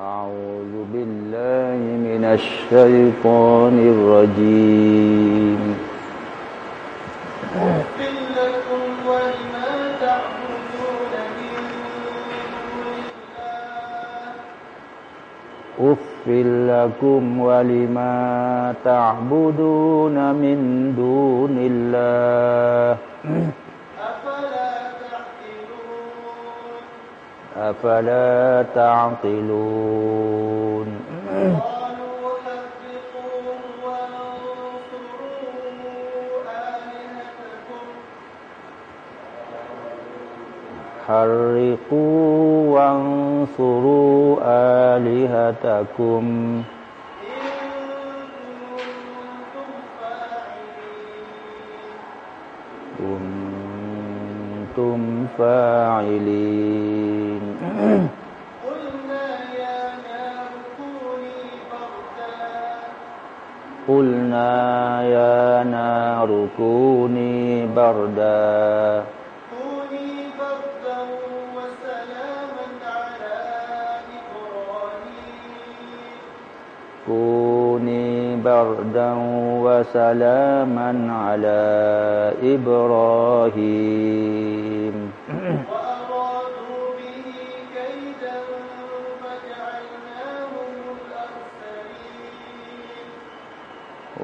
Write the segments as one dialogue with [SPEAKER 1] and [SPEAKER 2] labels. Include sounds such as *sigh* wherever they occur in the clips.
[SPEAKER 1] أعوذ بالله من الشيطان الرجيم.
[SPEAKER 2] لكم ولما تعبدون من دون الله
[SPEAKER 1] أف لكم ولما تعبدون من دون الله
[SPEAKER 2] أفلا تعقلون؟
[SPEAKER 1] حرقوا وانصروا آلهتكم.
[SPEAKER 2] كنتم فاعلين. قلنا يا نار كوني بردا.
[SPEAKER 1] قلنا يا نار كوني بردا.
[SPEAKER 2] كوني بردا وسلاما على إبراهيم.
[SPEAKER 1] كوني بردا وسلاما على إبراهيم.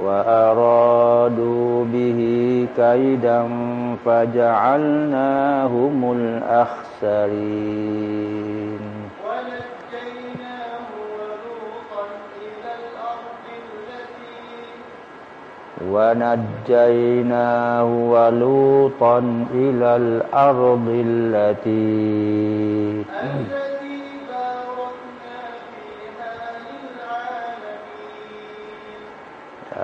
[SPEAKER 2] وأرادوا به كيدا فجعلناهم الأخسرين. ونجيناه ولوطا إلى الأرض التي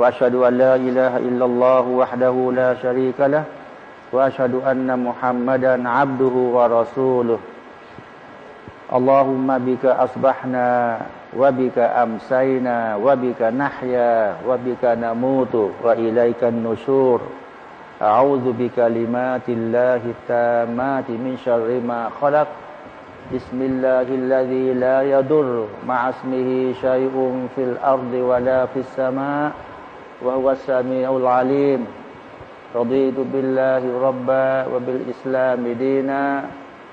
[SPEAKER 1] وأشهد أن لا إله إلا الله وحده لا شريك له وأشهد أن محمدا عبده ورسوله. اللهم بك أصبحنا وبك أمسينا وبك نحيا وبك نموت وإليك النشور. أعوذ بكلمات الله التامات من شر ما خلق. بسم الله الذي لا يضر مع اسمه شيء في الأرض ولا في السماء. وهو السميع العليم رضيت بالله ربا وبالإسلام دينا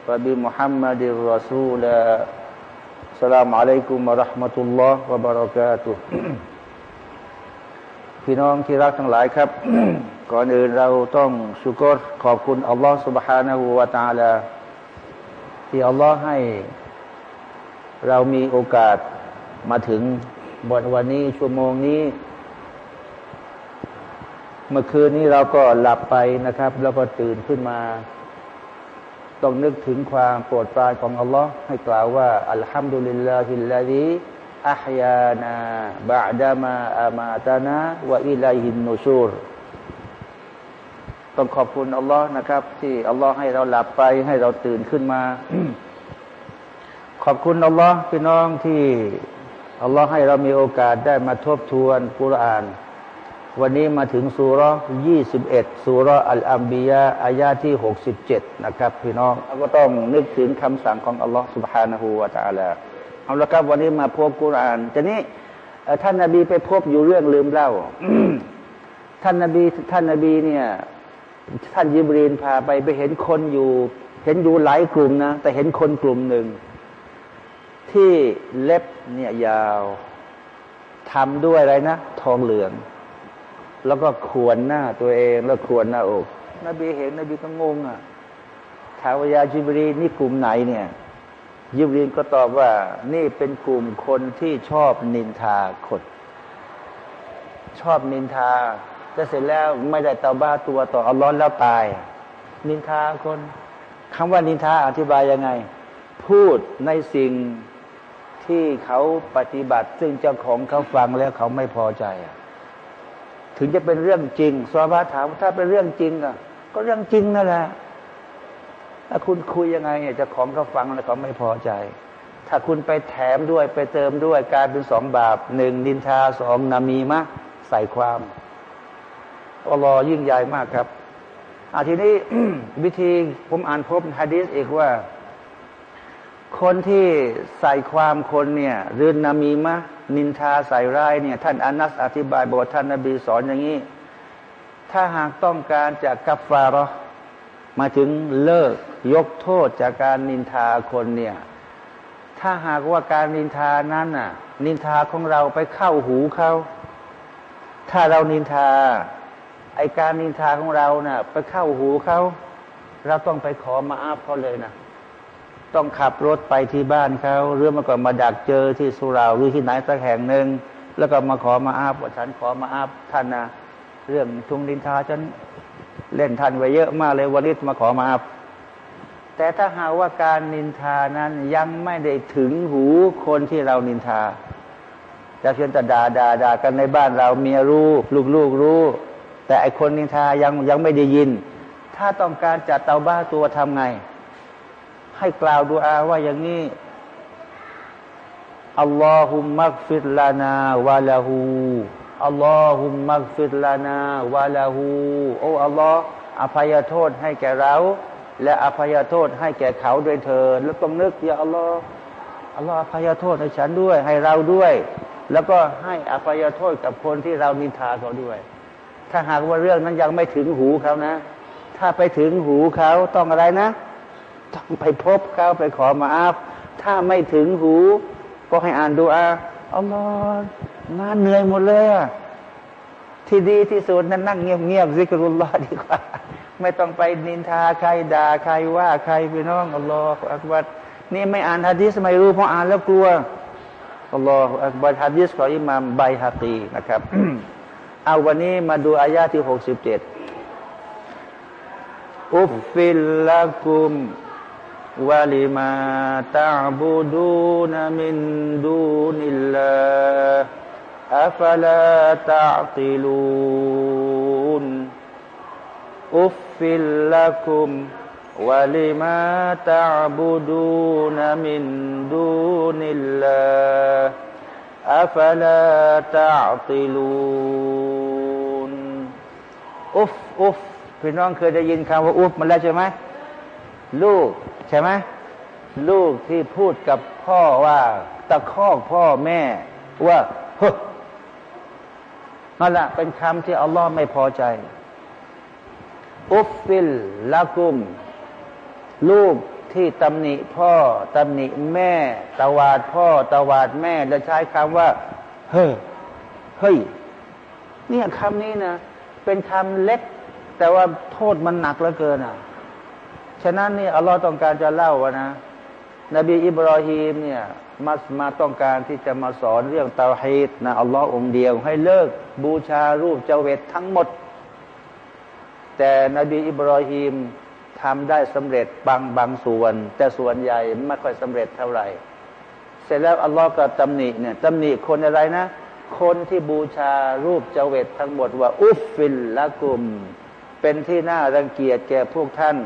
[SPEAKER 1] وبمحمد رسولا السلام عليكم ورحمة الله وبركاته *coughs* พี่น้องที่รักทั้งหลายครับ *coughs* ก่อนอื่นเราต้องชุกรขอบคุณอัลลอฮ์ سبحانه และ تعالى ที่อัลลอฮ์ให้ เรามีโอกาสมาถึงวันวันนี้ชั่วโมงนี้ เมื่อคืนนี้เราก็หลับไปนะครับ แล้วก็ตื่นขึ้นมา ต้องนึกถึงความโปรดปรานของอัลลอฮ์ให้กล่าวว่าอัลฮัมดุลิลลาฮิลลาดีอัพยานาบะดามาอามาตานาวะอิลัยฮินนูชูรต้องขอบคุณอัลลอฮ์นะครับ ที่อัลลอฮ์ให้เราหลับไป ให้เราตื่นขึ้นมา ขอบคุณอัลลอฮ์พี่น้องที่อัลลอฮ์ให้เรามีโอกาสได้มาทบทวนกุรอาน วันนี้มาถึงสุรายี่สิบเอ็ดสุราอัลอัมบียาอายาที่หกสิบเจ็ดนะครับ พี่น้องเราก็ต้องนึกถึงคำสั่งของอัลลอฮ์ سبحانه และ تعالى เอาละครับวันนี้มาพบกุรอานทีนี้เอ่อท่านนาบีไปพบอยู่เรื่องลืมเล่า ท่านนาบีท่านนาบีเนี่ย ท่านยิบรีนพาไปไปเห็นคนอยู่ เห็นอยู่หลายกลุ่มนะ แต่เห็นคนกลุ่มหนึ่ง ที่เล็บเนี่ยยาวทำด้วยอะไรนะ ทองเหลือง แล้วก็ขวนหน้าตัวเองแล้วขวนหน้าอกนบีเห็นนบีก็งงอะถามว่ายาจิบรีนี่กลุ่มไหนเนี่ย ยิบรีนก็ตอบว่า นี่เป็นกลุ่มคนที่ชอบนินทาคน ชอบนินทาแต่เสร็จแล้วไม่ได้เตาบ้าตัวต่อเอัลลอฮ์แล้วตาย นินทาคนคำว่านินทาอธิบายยังไง พูดในสิ่งที่เขาปฏิบัติ ซึ่งเจ้าของเขาฟังแล้วเขาไม่พอใจอะ ถึงจะเป็นเรื่องจริงสวาบาถามถ้าเป็นเรื่องจริงอะก็เรื่องจริงนั่นแหละถ้าคุณคุยยังไงเนี่ยจ้าของเขาฟังแล้วเขาไม่พอใจ ถ้าคุณไปแถมด้วยไปเติมด้วยกลายเป็นสองบาปหนึ่งนินทาสองนามีมะ ใส่ความอัลลอฮ์ยิ่งใหญ่มากครับอาทีนี้วิธีผมอ่านพบฮะดีษอีกว่า คนที่ใส่ความคนเนี่ยรือนนามีมะ นินทาใส่ร้ายเนี่ย ท่านอานัสอธิบายบอกท่านนบีสอนอย่างนี้ ถ้าหากต้องการจะกัฟฟาระมาถึงเลิกยกโทษจากการนินทาคนเนี่ย ถ้าหากว่าการนินทานั้นน่ะ นินทาของเราไปเข้าหูเขาถ้าเรานินทา ไอการนินทาของเราเนะ่ะ ไปเข้าหูเขาเราต้องไปขอมาอาบเขาเลยนะ ต้องขับรถไปที่บ้านเขาหรือมาก่อนมาดักเจอที่สุราหรือที่ไหนสักแห่งหนึ่งแล้วก็มาขอมาอาบว่าฉันขอมาอาบท่านนะเรื่องทุงนินทาฉันเล่นท่านไว้เยอะมากเลยวริศมาขอมาอาบแต่ถ้าหากว่าการนินทานั้นยังไม่ได้ถึงหูคนที่เรานินทาจะเพียงแต่ด่าด่าด่ากันในบ้านเราเมียรู้ลูกลูกรู้ แต่ไอคนนินทายังยังไม่ได้ยิน ถ้าต้องการจัดเตาบ้าตัวทำไง ให้กล่าวดูอาว่าอย่างนี้อัลลอฮุมักฟิรลานาวะลาหูอัลลอฮุมักฟิรลานาวะลาหูโอ้อัลลอฮ์อภัยโทษให้แก่เรา และอภัยโทษให้แก่เขาด้วยเธอแล้วต้องนึกอย่าอัลลอฮ์อัลลอฮ์อภัยโทษให้ฉันด้วย ให้เราด้วย แล้วก็ให้อภัยโทษกับคนที่เรานินทาเขาด้วย ถ้าหากว่าเรื่องนั้นยังไม่ถึงหูเขานะ ถ้าไปถึงหูเขาต้องอะไรนะ ต้องไปพบเขาไปขอมาอาบถ้าไม่ถึงหู ก็ให้อ่านดูอาอัลลอฮ์งานเหนื่อยหมดเลยที่ดีที่สุดนั้นนั่งเงียบๆซิกรุลลอฮ์ดีกว่า ไม่ต้องไปนินทาใครด่าใครว่าใครพี่น้องالله أكبر นี่ไม่อ่านฮะดีสไม่รู้เพราะอ่านแล้วกลัวالله أكبر ฮะดีสของอิมามบัยฮะกีนะครับเอาวันนี้มาดูอายาที่หกสิบเจ็ดأف لكم ولما تعبدون من دون الله أفلا تعقلون أف لكم ولما تعبدون من دون الله أفلا تعقلون أف أفพี่น้องเคยได้ยินคำว่า أفมาแล้วใช่ไหมลูก ใช่ไหมลูกที่พูดกับพ่อว่าตะคอกพ่อแม่ว่าเฮ้นั่นแหละเป็นคำที่อัลลอฮ์ไม่พอใจ อุฟฟิลละกุม ลูกที่ตำหนิพ่อตำหนิแม่ ตวาดพ่อ ตวาดแม่และใช้คำว่า เฮ้เฮ้ยเนี่ยคำนี้นะ เป็นคำเล็ก แต่ว่าโทษมันหนักเหลือเกินอะะนั้นนี่อัลลอฮ์ต้องการจะเล่าว่านะ นบีอิบรอฮีมเนี่ยมามาต้องการที่จะมาสอนเรื่องเตาฮีดนะอัลลอฮ์องเดียว ให้เลิกบูชารูปเจว็ดทั้งหมด แต่นบีอิบรอฮีมทำได้สำเร็จบางบางส่วน แต่ส่วนใหญ่ไม่ค่อยสำเร็จเท่าไหร่ เสร็จแล้วอัลลอฮ์ก็ตำหนิเนี่ยตำหนิคนอะไรนะ คนที่บูชารูปเจว็ดทั้งหมดว่า أف لكم เป็นที่น่ารังเกียจแก่พวกท่าน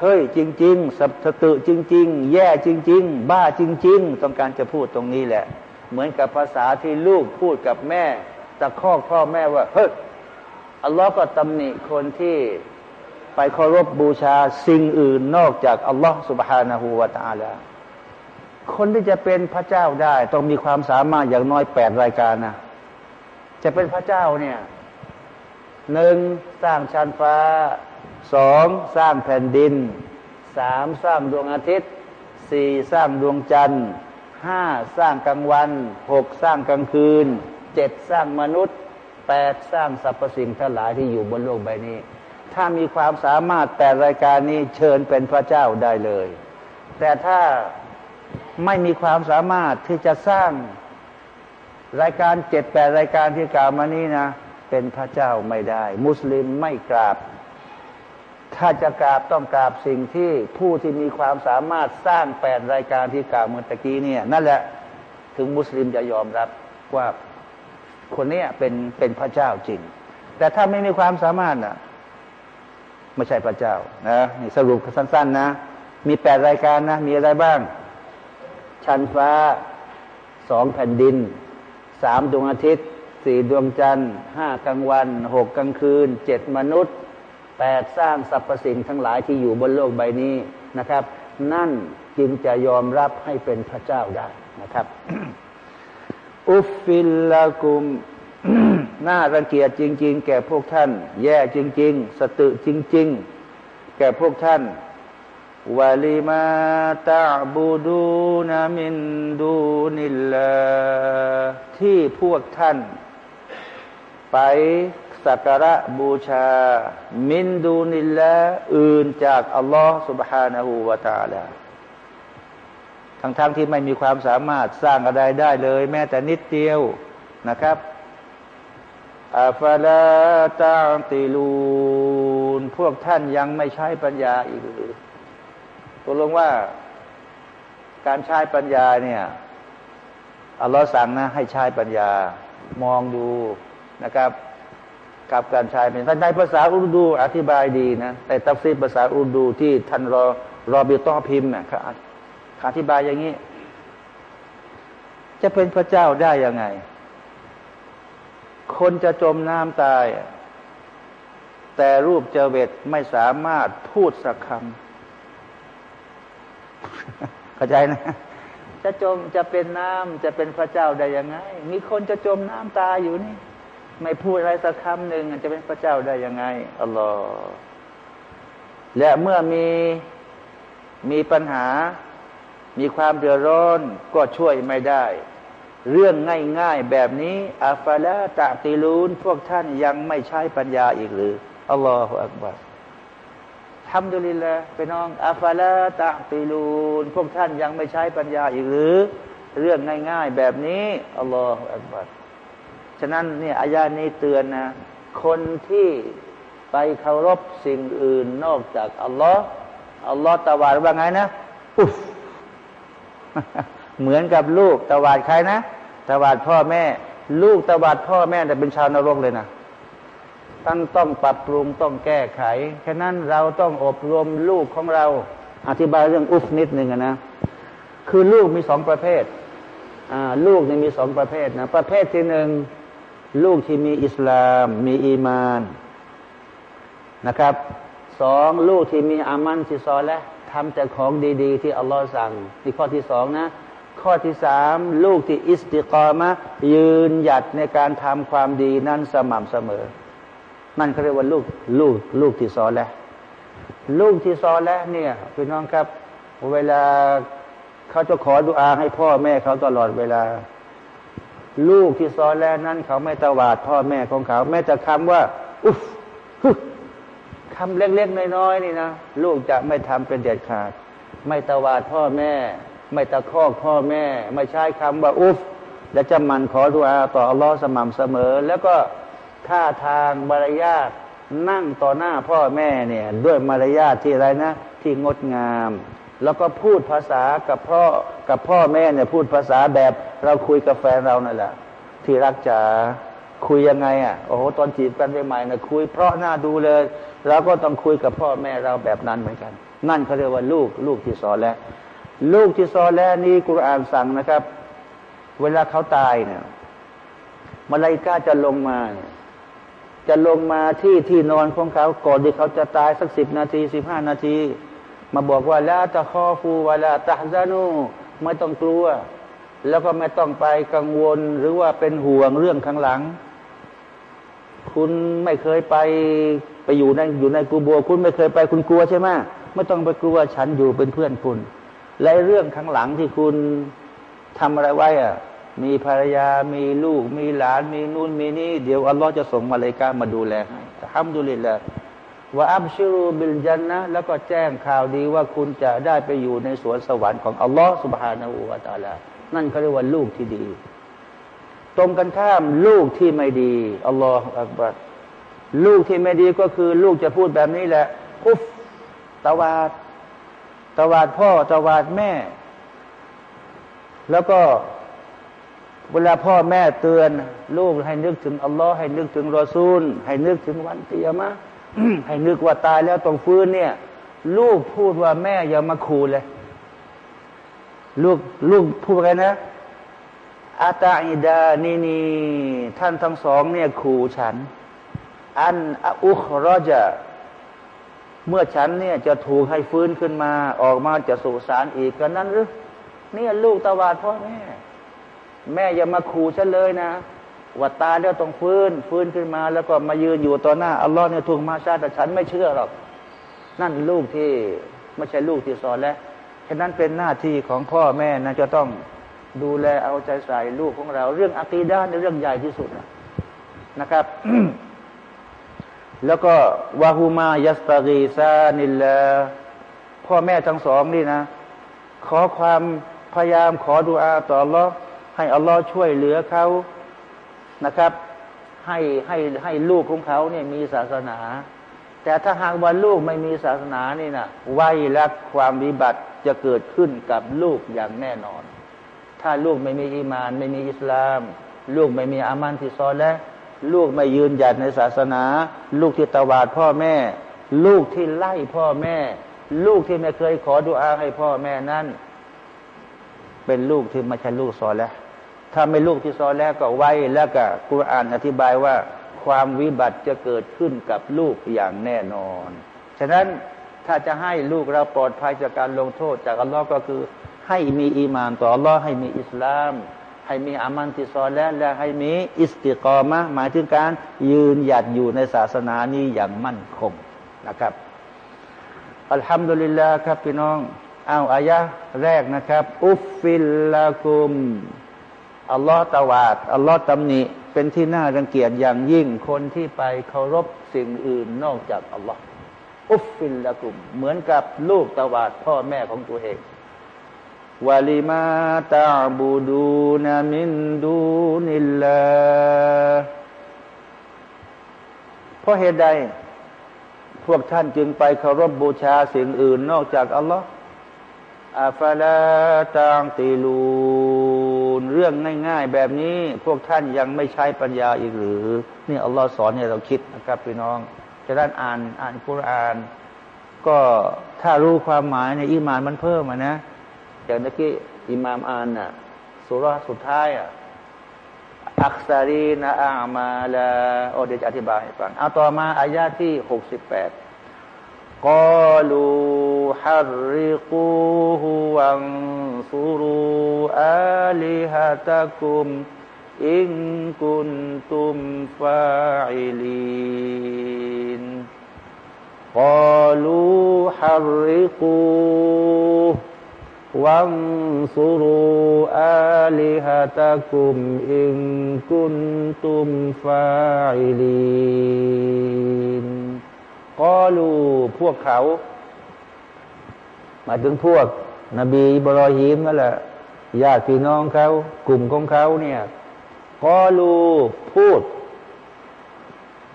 [SPEAKER 1] เฮ้ยจริง ๆ สัตตุจริง ๆ แย่จริง ๆ บ้าจริง ๆ ต้องการจะพูดตรงนี้แหละ เหมือนกับภาษาที่ลูกพูดกับแม่ตะคอกพ่อแม่ว่า เฮ้ยอัลลอฮ์ก็ตำหนิคนที่ไปเคารพบบูชาสิ่งอื่นนอกจากอัลลอฮ์สุบฮานาหูวาตาลาคนที่จะเป็นพระเจ้าได้ ต้องมีความสามารถอย่างน้อยแปดรายการนะจะเป็นพระเจ้าเนี่ยหนึ่งสร้างชั้นฟ้า สองสร้างแผ่นดินสามสร้างดวงอาทิตย์สี่สร้างดวงจันทร์ห้าสร้างกลางวันหกสร้างกลางคืนเจ็ดสร้างมนุษย์แปดสร้างสรรพสิ่งทั้งหลายที่อยู่บนโลกใบนี้ ถ้ามีความสามารถแต่รายการนี้เชิญเป็นพระเจ้าได้เลย แต่ถ้าไม่มีความสามารถที่จะสร้างรายการเจ็ดแปดรายการที่กล่าวมานี้นะ เป็นพระเจ้าไม่ได้ มุสลิมไม่กราบ ถ้าจะกราบต้องกราบสิ่งที่ผู้ที่มีความสามารถสร้างแปดรายการที่กล่าวเมื่อตะกี้เนี่ยนั่นแหละถึงมุสลิมจะยอมรับว่าคนนี้เป็นเป็นพระเจ้าจริง แต่ถ้าไม่มีความสามารถนะไม่ใช่พระเจ้านะนี่สรุปสั้น ๆ นะ มีแปดรายการนะ มีอะไรบ้าง ชั้นฟ้าสองแผ่นดินสามดวงอาทิตย์สี่ดวงจันทร์ห้ากลางวันหกกลางคืนเจ็ดมนุษย์ แปดสร้างสรรพสิ่งทั้งหลายที่อยู่บนโลกใบนี้นะครับ นั่นจึงจะยอมรับให้เป็นพระเจ้าได้นะครับ อุฟฟิลลากุมน่ารังเกียจจริง ๆ แก่พวกท่าน แย่จริง ๆ สตึจริง ๆ แก่พวกท่านวะลิมาตะบูดูนามินดูนิลลาที่พวกท่าน ไป สักการะบูชา มินดูนิลละอื่นจากอัลลอฮ์ سبحانه และ تعالى ทั้งๆทที่ไม่มีความสามารถสร้างอะไรได้เลย แม้แต่นิดเดียวนะครับอาฟาลาตาติลูน พวกท่านยังไม่ใช้ปัญญาอีกหรือตกลงว่าการใช้ปัญญาเนี่ยอัลลอฮ์สั่งนะ ให้ใช้ปัญญามองดูนะครับ กับการใช้เป็นในภาษาอุรดูอธิบายดีนะแต่ตัฟซีภาษาอุรดูที่ท่านรอรอบิต้พิมพ์เนี่ยครับอธิบายอย่างนี้ จะเป็นพระเจ้าได้ยังไง คนจะจมน้ำตาย แต่รูปเจเวตไม่สามารถพูดสักคำเข้าใจนะ จะจมจะเป็นน้ำจะเป็นพระเจ้าได้ยังไง มีคนจะจมน้ำตายอยู่นี่ ไม่พูดอะไรสักคำหนึ่งจะเป็นพระเจ้าได้ยังไงอัลลอฮ์และเมื่อมีมีปัญหา มีความเดือดร้อนก็ช่วยไม่ได้ เรื่องง่ายๆแบบนี้อัฟาลาตะติลูนพวกท่านยังไม่ใช้ปัญญาอีกหรืออัลลอฮฺอักบารทำดุลิละไปน้องอัฟาลาตะติลูนพวกท่านยังไม่ใช้ปัญญาอีกหรือ เรื่องง่ายๆแบบนี้อัลลอฮฺอักบาร ฉะนั้นเนี่ยอายานี้เตือนนะคนที่ไปเคารพสิ่งอื่นนอกจากอัลลอฮ์อัลลอฮ์ตะวาดว่าไงนะอุฟเหมือนกับลูกตวาดใครนะตวาดพ่อแม่ ลูกตวาดพ่อแม่แต่เป็นชาวนรกเลยนะตั้งต้องปรับปรุงต้องแก้ไข ฉะนั้นเราต้องอบรมลูกของเรา อธิบายเรื่องอุฟนิดหนึ่งนะ คือลูกมีสองประเภทลูกนี่มีสองประเภทนะ ประเภทที่หนึ่ง ลูกที่มีอิสลาม มีอีมานนะครับสองลูกที่มีอามันซิซอและทำแต่ของดีๆ ที่อัลลอฮ์สั่งนี่ข้อที่สองนะ ข้อที่สามลูกที่อิสติกรมะยืนหยัดในการทำความดีนั้นสม่ำเสมอ นั่นเขาเรียกว่าลูกลูกลูกที่ซอแล้วลูกที่ซอแล้วเนี่ยพี่น้องครับ เวลาเขาจะขอดุอาให้พ่อแม่เขาตลอดเวลา ลูกที่ซอแล้วนั้น เขาไม่ตวาดพ่อแม่ของเขา แม้แต่คำว่า อุฟทำเล็กๆน้อยๆนี่นะลูกจะไม่ทำเป็นเด็ดขาด ไม่ตวาดพ่อแม่ ไม่ตะคอกพ่อแม่ ไม่ใช้คำว่าอุฟและจะมันขอดุอาต่ออัลลอฮ์สม่ำเสมอ แล้วก็ท่าทางมารยาทนั่งต่อหน้าพ่อแม่เนี่ย ด้วยมารยาทที่ไรนะ ที่งดงาม แล้วก็พูดภาษากับพ่อกับพ่อแม่เนี่ยพูดภาษาแบบเราคุยกับแฟนเรานั่นแหละ ที่รักจ๋าคุยยังไงอะโอ้โหตอนจีบกันใหม่ๆนะคุยเพราะหน้าดูเลยเราก็ต้องคุยกับพ่อแม่เราแบบนั้นเหมือนกัน นั่นเขาเรียกว่าลูกลูกที่สอนแล้ว ลูกที่สอนแล้วนี่กุรอานสั่งนะครับ เวลาเขาตายเนี่ยมาลายกาจะลงมาเนี่ยจะลงมาที่ที่นอนของเขาก่อนที่เขาจะตายสักสิบนาทีสิบห้านาที มาบอกว่าละตะคอฟูวลาตะฮซานูไม่ต้องกลัว แล้วก็ไม่ต้องไปกังวลหรือว่าเป็นห่วงเรื่องข้างหลัง คุณไม่เคยไปไปอยู่ในอยู่ในกูโบคุณไม่เคยไปคุณกลัวใช่ไหมไม่ต้องไปกลัวฉันอยู่เป็นเพื่อนคุณ และเรื่องข้างหลังที่คุณทำอะไรไว้อะมีภรรยา มีลูก มีหลาน มีนู่น มีนี่ เดี๋ยวอัลลอฮ์จะส่งมาเลกามาดูแลให้ทำดูลิละ ว่าอับชิรูบิลจันนะแล้วก็แจ้งข่าวดีว่าคุณจะได้ไปอยู่ในสวนสวรรค์ของอัลลอฮ์สุบฮานาอูวาตาลานั่นเขาเรียกว่าลูกที่ดี ตรงกันข้ามลูกที่ไม่ดีอัลลอฮฺอักบัรลูกที่ไม่ดีก็คือ ลูกจะพูดแบบนี้แหละคุฟตวาดตวาดพ่อตวาดแม่ แล้วก็เวลาพ่อแม่เตือน ลูกให้นึกถึงอัลลอฮ์ให้นึกถึงรอซูล ให้นึกถึงวันเตียมะ ให้นึกว่าตายแล้วต้องฟื้นเนี่ย ลูกพูดว่าแม่อย่ามาขู่เลย ลูกลูกพูดอะไรนะอาตาอิดานีนีท่านทั้งสองเนี่ยขู่ฉัน อันอุครอจะเมื่อฉันเนี่ยจะถูกให้ฟื้นขึ้นมาออกมาจะสู่สารอีกกันนั้นหรือเนี่ยลูกตาวาดพ่อแม่ แม่อย่ามาขู่ฉันเลยนะ ว่าตาแล้วต้องฟื้น ฟื้นขึ้นมา แล้วก็มายืนอยู่ต่อหน้าอัลลอฮ์เนี่ยถูกมาชาแต่ฉันไม่เชื่อหรอก นั่นลูกที่ไม่ใช่ลูกที่สอนแล้วฉะนั้นเป็นหน้าที่ของพ่อแม่นะจะต้องดูแลเอาใจใส่ลูกของเรา เรื่องอัคีด้านเรื่องใหญ่ที่สุดนะครับ แล้วก็วาฮูมายัสตารีซานิลาพ่อแม่ทั้งสองนี่นะ ขอความพยายามขอดุอาต่ออัลลอฮ์ให้อัลลอฮ์ช่วยเหลือเขา นะครับ ให้ให้ให้ลูกของเขาเนี่ยมีศาสนา แต่ถ้าหากว่าลูกไม่มีศาสนานี่นะไวและความวิบัติจะเกิดขึ้นกับลูกอย่างแน่นอน ถ้าลูกไม่มีอีมาน ไม่มีอิสลาม ลูกไม่มีอามันที่ซอนและลูกไม่ยืนหยัดในศาสนา ลูกที่ตวาดพ่อแม่ ลูกที่ไล่พ่อแม่ ลูกที่ไม่เคยขอดุอาให้พ่อแม่นั้น เป็นลูกที่ไม่ใช่ลูกซอนแล้ว ถ้าไม่ลูกที่ซอนแล้วก็ไว้แล้วก็กุรอานอธิบายว่า ความวิบัติจะเกิดขึ้นกับลูกอย่างแน่นอน ฉะนั้นถ้าจะให้ลูกเราปลอดภัยจากการลงโทษจากอัลลอฮ์ก็คือให้มีอีมานต่ออัลลอฮ์ให้มีอิสลาม ให้มีอามัลที่ซอและฮ์และให้มีอิสติกอมะหมายถึงการยืนหยัดอยู่ในศาสนานี้อย่างมั่นคงนะครับالحمد للهครับพี่น้องเอาอายะแรกนะครับ أف لكم อัลลอฮ์ตวาดอัลลอฮ์ตำหนิเป็นที่น่ารังเกียจอย่างยิ่งคนที่ไปเคารพสิ่งอื่นนอกจากอัลลอฮ์อุฟฟิลละกุม เหมือนกับลูกตวาดพ่อแม่ของตัวเองวาลิมาตาบูดูนามินดูนิลลาเพราะเหตุใด พวกท่านจึงไปเคารพบบูชาสิ่งอื่นนอกจากอัลลอฮ์อาฟาลาตังติลู ลเรื่องง่าย ๆ แบบนี้พวกท่านยังไม่ใช้ปัญญาอีกหรือ นี่อัลลอฮ์สอนให้เราคิดนะครับพี่น้องจะด้านอ่านอ่านคุราน ก็ถ้ารู้ความหมายในอิมานมันเพิ่มนะอย่างเมื่อกี้อิมามอ่านน่ะสุราสุดท้ายอะอักษรีนาอามาลาโอเดจะอธิบายให้ฟังเอาต่อมาอายาที่หกสิบแปดกอลู حرقوه وانصروا آلهتكم إن كنتم فاعلين قالوا حرقوه وانصروا آلهتكم إن كنتم فاعلين กอลูพวกเขา หมายถึงพวก นบีบรอฮิมนั่นแหละญาติพี่น้องเขากลุ่มของเขาเนี่ยกอลูพูด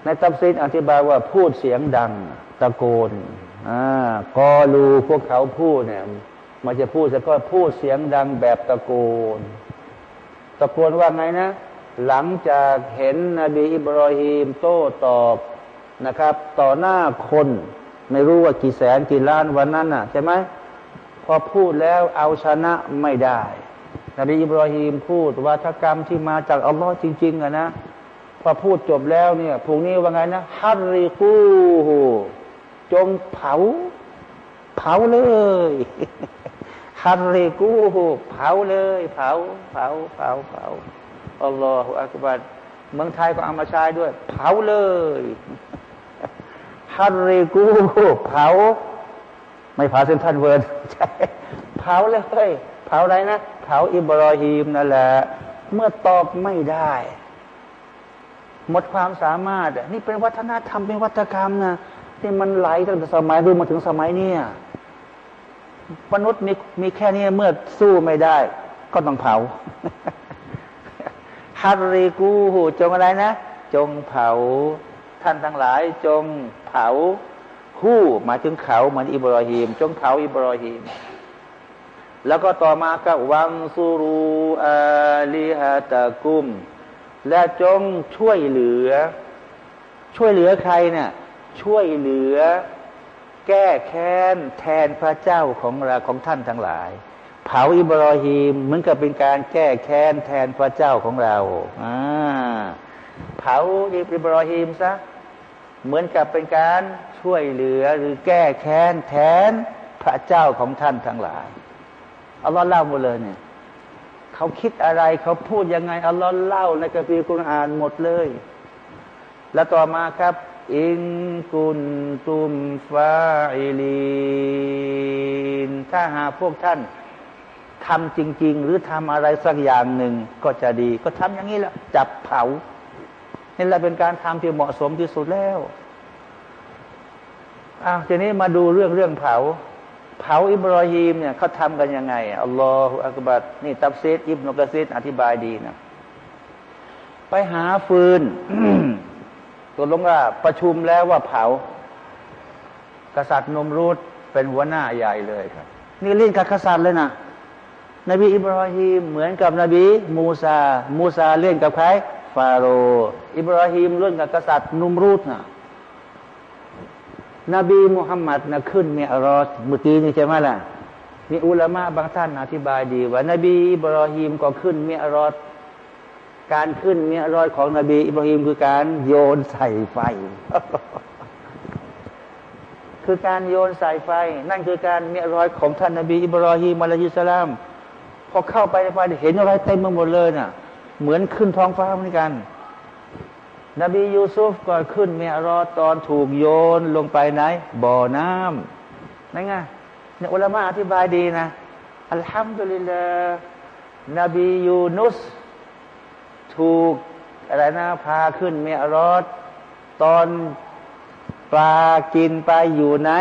[SPEAKER 1] ในตัฟซิดอธิบายว่าพูดเสียงดังตะโกนอ่ากอลูพวกเขาพูดเนี่ยมันจะพูดแต่ก็พูดเสียงดังแบบตะโกน ตะโกนว่าไงนะ หลังจากเห็นนบีอิบรอฮีมโต้ตอบนะครับ ต่อหน้าคน ไม่รู้ว่ากี่แสนกี่ล้านวันนั้นน่ะใช่ไหมพอพูดแล้วเอาชนะไม่ได้นบีอิบรอฮีมพูดวัฒกรรมที่มาจากอัลลอฮ์จริง ๆอะนะพอพูดจบแล้วเนี่ยพรุ่งนี้ว่าไงนะฮัตริกูจงเผา เผาเลยฮัตริกูเผาเลย เผา เผา เผา เผาอัลลอฮฺอักบัรเมืองไทยก็เอามาใช้ด้วย เผาเลย ฮันริกูเผา ไม่เผาเซนทันเวิร์นใช่เผาเลยเผาอะไรนะเผาอิบรอฮีมนั่นแหละเมื่อตอบไม่ได้ หมดความสามารถ นี่เป็นวัฒนธรรมเป็นวัฒกรรมนะที่มันไหลตั้งแต่สมัยรุ่นมาถึงสมัยเนี้ยมนุษย์มีมีแค่นี้เมื่อสู้ไม่ได้ ก็ต้องเผาฮัตริกูจงอะไรนะ จงเผา ท่านทั้งหลายจงเผาคู่มาถึงเขาเหมือนอิบรอฮีมจงเผาอิบรอฮีมแล้วก็ต่อมาก็วังซูรูอาลิฮะตะกุม และจงช่วยเหลือ ช่วยเหลือใครเนี่ยช่วยเหลือ แก้แค้นแทนพระเจ้าของเราของท่านทั้งหลาย เผาอิบรอฮีมเหมือนกับเป็นการแก้แค้นแทนพระเจ้าของเราอ่าเผาอิบรอฮีมซะ เหมือนกับเป็นการช่วยเหลือหรือแก้แค้นแทนพระเจ้าของท่านทั้งหลายอัลลอฮ์เล่าหมดเลยเนี่ยเขาคิดอะไรเขาพูดยังไงอัลลอฮ์เล่าในกัมภีร์กุรอานหมดเลย แล้วต่อมาครับ อินกุนตุมฟาอิลีนถ้าหาพวกท่านทำจริง ๆ หรือทำอะไรสักอย่างหนึ่งก็จะดี ก็ทำอย่างนี้แหละจับเผา นี่แหละเป็นการทำที่เหมาะสมที่สุดแล้วอ้าวทีนี้มาดูเรื่องเรื่องเผา เผาอิบรอฮีมเนี่ยเขาทำกันยังไงอัลลอฮฺอักบัดนี่ตับเซตอิบนุกะซีดอธิบายดีนะไปหาฟืนตัวลงว่าประชุมแล้วว่าเผา กษัตริย์นมรูดเป็นหัวหน้าใหญ่เลยครับ นี่เล่นกับกษัตริย์เลยนะนบีอิบราฮิมเหมือนกับนบี มูซา มูซาเล่นกับใคร ฟาโรอิบราฮิมเล่นกับกษัตริย์นุมรูดนะนบีมุฮัมมัดนะขึ้นเมียรอสมื่อกี้นี่ใช่ไหมล่ะมีอุลามะบางท่านอธิบายดี ว่านบีอิบราฮิมก็ขึ้นเมียรอสการขึ้นเมียรอดของนบีอิบราฮิมคือการโยนใส่ไฟ คือการโยนใส่ไฟ นั่นคือการเมียรอยของท่านนบีอิบราฮิมอะลัยฮิสสลามพอเข้าไปในไฟเห็นอะไรเต็มไปหมดเลยน่ะ เหมือนขึ้นท้องฟ้าเหมือนกัน นบียูซุฟก็ขึ้นเมียรอตอนถูกโยนลงไปไหน บ่อน้ำนั่นไงเนี่ยอุลามะอธิบายดีนะ อัลฮัมดุลิลลาห์นบียูนุส ถูกอะไรนะพาขึ้นเมียรอตอนปลากินไปอยู่ไหน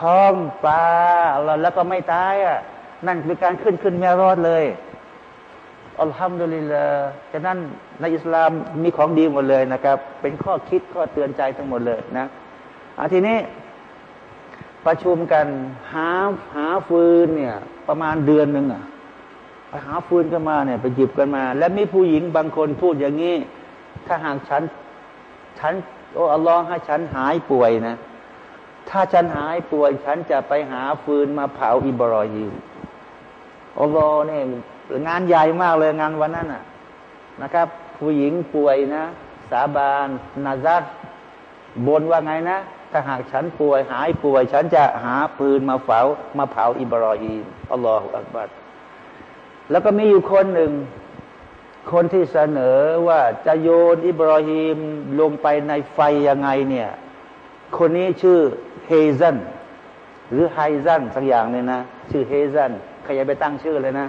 [SPEAKER 1] ท้องปลาแล้วก็ไม่ตายอะนั่นคือการขึ้นขึ้นเมียรอดเลย อัลฮัมดุลิลลาห์ฉะนั้นในอิสลามมีของดีหมดเลยนะครับ เป็นข้อคิดข้อเตือนใจทั้งหมดเลยนะอาทีนี้ประชุมกันหาหาฟืนเนี่ย ประมาณเดือนหนึ่งอะไปหาฟืนกันมาเนี่ยไปหยิบกันมา และมีผู้หญิงบางคนพูดอย่างนี้ ถ้าหากฉันฉันโอ้อัลลอฮ์ให้ฉันหายป่วยนะ ถ้าฉันหายป่วย ฉันจะไปหาฟืนมาเผาอิบรอฮิมอัลลอฮ์เนี่ย งานใหญ่มากเลยงานวันนั้นน่ะนะครับ ผู้หญิงป่วยนะ สาบานนาซัรบนว่าไงนะ ถ้าหากฉันป่วยหายป่วย ฉันจะหาปืนมาเผามาเผาอิบรอฮีมالله أكبرแล้วก็มีอยู่คนหนึ่ง คนที่เสนอว่าจะโยนอิบรอฮีมลงไปในไฟยังไงเนี่ย คนนี้ชื่อเฮซันหรือไฮซันสักอย่างเนี่ยนะ ชื่อเฮซันใครจะไปตั้งชื่อเลยนะ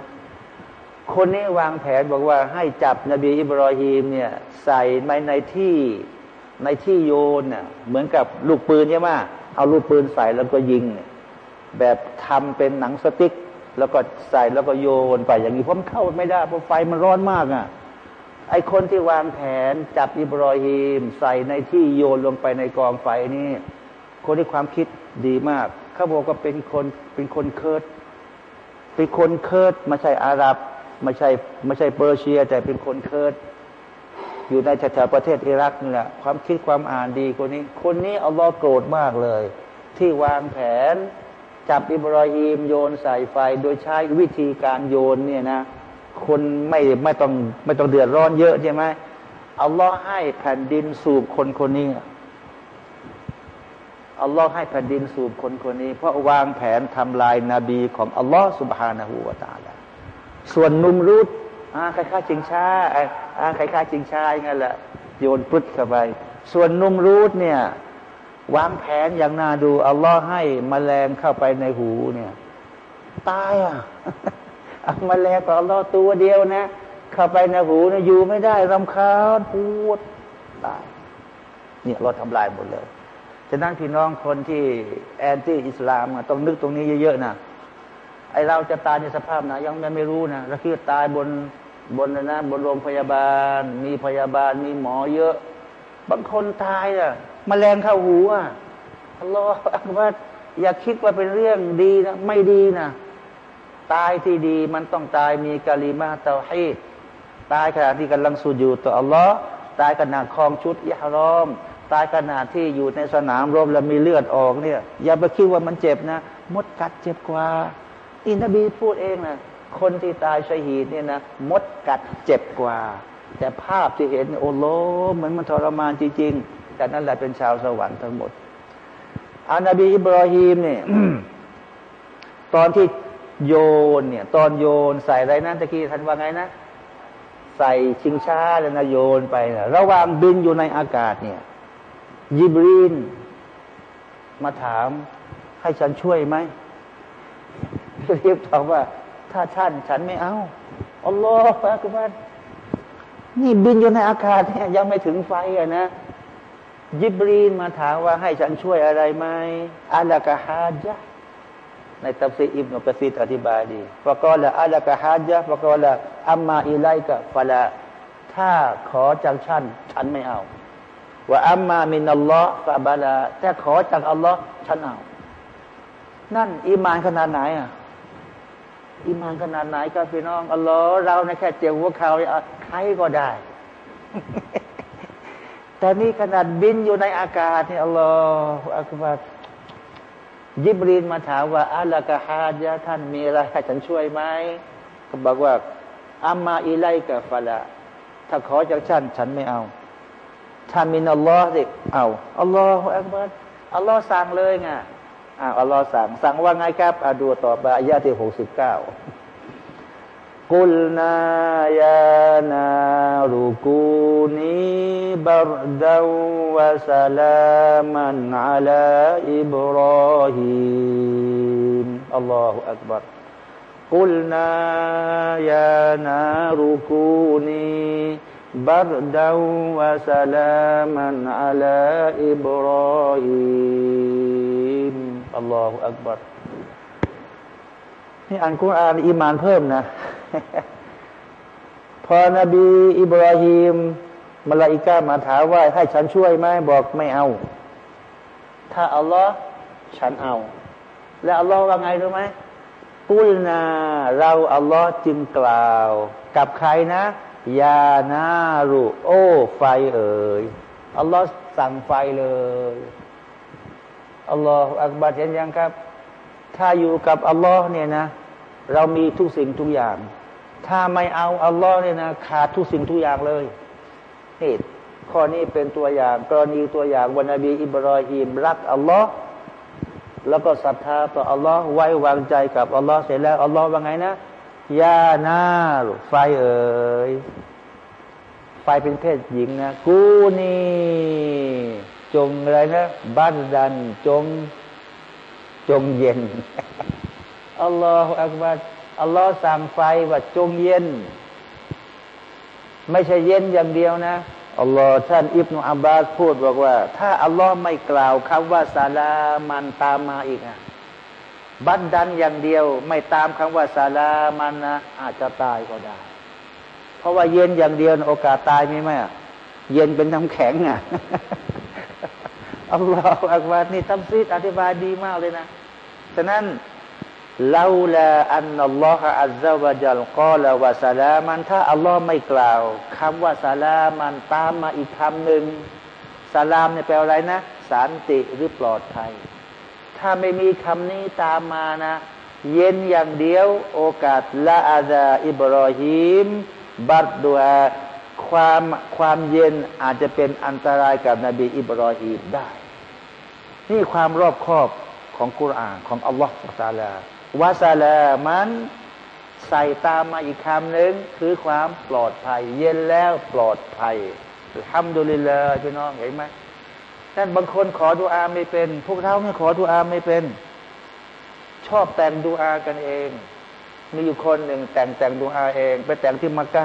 [SPEAKER 1] คนนี้วางแผนบอกว่าให้จับนบีอิบรอฮีมเนี่ยใส่ไปในที่ในที่โยนน่ะเหมือนกับลูกปืนใช่ไหมเอาลูกปืนใส่แล้วก็ยิง แบบทำเป็นหนังสติ๊ก แล้วก็ใส่แล้วก็โยนไปอย่างนี้เพราะมันเข้าไม่ได้เพราะไฟมันร้อนมากอะไอคนที่วางแผนจับอิบรอฮีม ใส่ในที่โยนลงไปในกองไฟนี่ คนที่ความคิดดีมากเขาบอกว่าเป็นคนเป็นคนเคิร์ดเป็นคนเคิร์ดไม่ใช่อาหรับ ไม่ใช่ไม่ใช่เปอร์เซีย แต่เป็นคนเคิร์ดอยู่ในแถวประเทศอิรักนี่แหละความคิดความอ่านดีคนนี้ คนนี้อัลลอฮ์โกรธมากเลย ที่วางแผน จับอิบราฮิมโยนใส่ไฟ โดยใช้วิธีการโยนเนี่ยนะ คนไม่ไม่ต้องไม่ต้องเดือดร้อนเยอะใช่ไหมอัลลอฮ์ให้แผ่นดินสูบคนคนนี้อัลลอฮ์ให้แผ่นดินสูบคนคนนี้ เพราะวางแผนทำลายนาบีของอัลลอฮ์สุบฮานาหูวาตาลา ส่วนนุมรุดอ่าคล้ายๆจิงชาอ่าคล้ายๆจิงชาอย่างนั้นแหละโยนพุทธเข้าไป ส่วนนุมรูดเนี่ยวางแผนอย่างน่าดูอัลลอฮ์ให้มแมลงเข้าไปในหูเนี่ย ตายอะมแมลงของอัลลอฮ์ตัวเดียวนะ เข้าไปในหูเนี่ยอยู่ไม่ได้รำคาญปวดตายเนี่ยเราทำลายหมดเลยฉะนั้นพี่น้องคนที่แอนตี้อิสลามต้องนึกตรงนี้เยอะๆนะ ไอเราจะตายในสภาพไหนยังไม่รู้นะเราคือตายบนบนนะบนโรงพยาบาล มีพยาบาลมีหมอเยอะ บางคนตายอะมแมลงเข้าหูอะอัลลอฮฺอักบัดอย่าคิดว่าเป็นเรื่องดีนะไม่ดีนะตายที่ดีมันต้องตายมีกาลิมาเตาฮีตายขณะที่กำลังสุญูต่ออัลลอฮ์ตายขณะคลองชุดอิฮรอม ตายขณะที่อยู่ในสนามรบแล้วมีเลือดออกเนี่ย อย่าไปคิดว่ามันเจ็บนะ มดกัดเจ็บกว่า อินบีพูดเองนะคนที่ตายชหีดเนี่ยนะมดกัดเจ็บกว่า แต่ภาพที่เห็นโอ้โลเหมือนมันทรมานจริงๆแต่นั่นแหละเป็นชาวสวรรค์ทั้งหมดอานาบีอิบราฮิมเนี่ยตอนที่โยนเนี่ย ตอนโยนใส่อะไรนั้นตะกี้ท่านว่าไงนะ ใส่ชิงช้าแล้วนะโยนไปนะระหว่างบินอยู่ในอากาศเนี่ย ยิบรีนมาถามให้ฉันช่วยไหม รีบตอบว่า ถ้าท่านฉันไม่เอาالله أكبرนี่บินอยู่ในอากาศเนี่ยยังไม่ถึงไฟอะนะยิบรีนมาถามว่าให้ฉันช่วยอะไรไหมألك حاجةในตัฟซีรอิบนุกะซีรอธิบายดีفقال ألك حاجة فقال أما إليك فلاถ้าขอจากฉันฉันไม่เอาว่าอัมมามินัลลอฮ์ฟะบาลาแต่ขอจากอัลลอฮ์ฉันเอา นั่น อีมานขนาดไหนอะ อีมานขนาดไหนครับพี่น้องอัลลอฮ์เราในแค่เจียวหัวเขาใครก็ได้ แต่นี่ขนาดบินอยู่ในอากาศนี่อัลลอฮฺอักบัรยิบรีนมาถามว่าอัลกะฮาดยะท่านมีอะไรให้ฉันช่วยไหมก็บอกว่าอัมมาอิไลกะฟะละถ้าขอจากฉันฉันไม่เอา ถ้ามินอัลลอฮ์สิเอาอัลลอฮฺอักบัรอัลลอฮ์สั่งเลยไง อ้าวอัลลอฮ์สั่ง สั่งว่าไงครับอาดูต่อไปอายะที่หกสิบเก้ากุลนายานารุกูนีบรดาวะสลามันอัลาอิบรอฮิมอัลลอฮฺอักบัรกุลนายานารุกูนีบรดาวะสลามันอัลาอิบรอฮิม อัลลอฮฺอักบัรนี่อ่านคุรานอีมานเพิ่มนะ พอนบีอิบราฮิมมาลาอิกามาถามว่าให้ฉันช่วยไหมบอกไม่เอา ถ้าอัลลอฮ์ฉันเอา แล้วอัลลอฮ์ว่าไงรู้ไหมกุลนาเราอัลลอฮ์จึงกล่าว กับใครนะยานารุโอไฟเอ๋ยอัลลอฮ์สั่งไฟเลย อัลลอฮฺอักบัรเห็นยังครับ ถ้าอยู่กับอัลลอฮ์เนี่ยนะ เรามีทุกสิ่งทุกอย่าง ถ้าไม่เอาอัลลอฮ์เนี่ยนะขาดทุกสิ่งทุกอย่างเลยนี่ข้อนี้เป็นตัวอย่าง กรณีตัวอย่างวันนบีอิบรอฮิมรักอัลลอฮ์แล้วก็ศรัทธาต่ออัลลอฮ์ไว้วางใจกับอัลลอฮ์เสร็จแล้วอัลลอฮ์ว่าไงนะยานาไฟเอ๋ยไฟเป็นเพศหญิงนะ กูนี่ จงอะไรนะบ้านดันจงจงเย็นอัลลอฮฺอักบัรอัลลอฮ์สั่งไฟว่าจงเย็น ไม่ใช่เย็นอย่างเดียวนะอัลลอฮ์ท่านอิบนุอับบาสพูดบอกว่า ถ้าอัลลอฮ์ไม่กล่าวคำว่าซาลามันตามมาอีกอะบัดดันอย่างเดียว ไม่ตามคำว่าซาลามันนะอาจจะตายก็ได้ เพราะว่าเย็นอย่างเดียว โอกาสตายไม่ไหมเย็นเป็นน้ำแข็งอะ อัลลอฮฺอักบารนี่ตัมซีดอธิบายดีมากเลยนะ ฉะนั้นลาลาอันนัลลอฮฺอัลลอฮฺจัลกอลวะสลามันถ้าอัลลอฮ์ไม่กล่าวคำว่าสลามันตามมาอีกคำหนึ่งสลามเนี่ยแปลอะไรนะ สันติหรือปลอดภัย ถ้าไม่มีคำนี้ตามมานะ เย็นอย่างเดียว โอกาสละอาดาอิบรอฮิมบัดดัวความความเย็นอาจจะเป็นอันตรายกับนบีอิบรอฮีมได้ นี่ความรอบคอบของกุรอานของอัลลอฮฺสัลาวาซาลามันใส่ตามมาอีกคำหนึ่งคือความปลอดภัย เย็นแล้วปลอดภัยทำดุลิลลาพี่น้องเห็นไหมท่นบางคนขอดูอาไม่เป็น พวกเราไม่ขอดูอาไม่เป็น ชอบแต่งดูอากันเอง มีอยู่คนหนึ่งแต่งแต่งดูอาเอง ไปแต่งที่มักกะ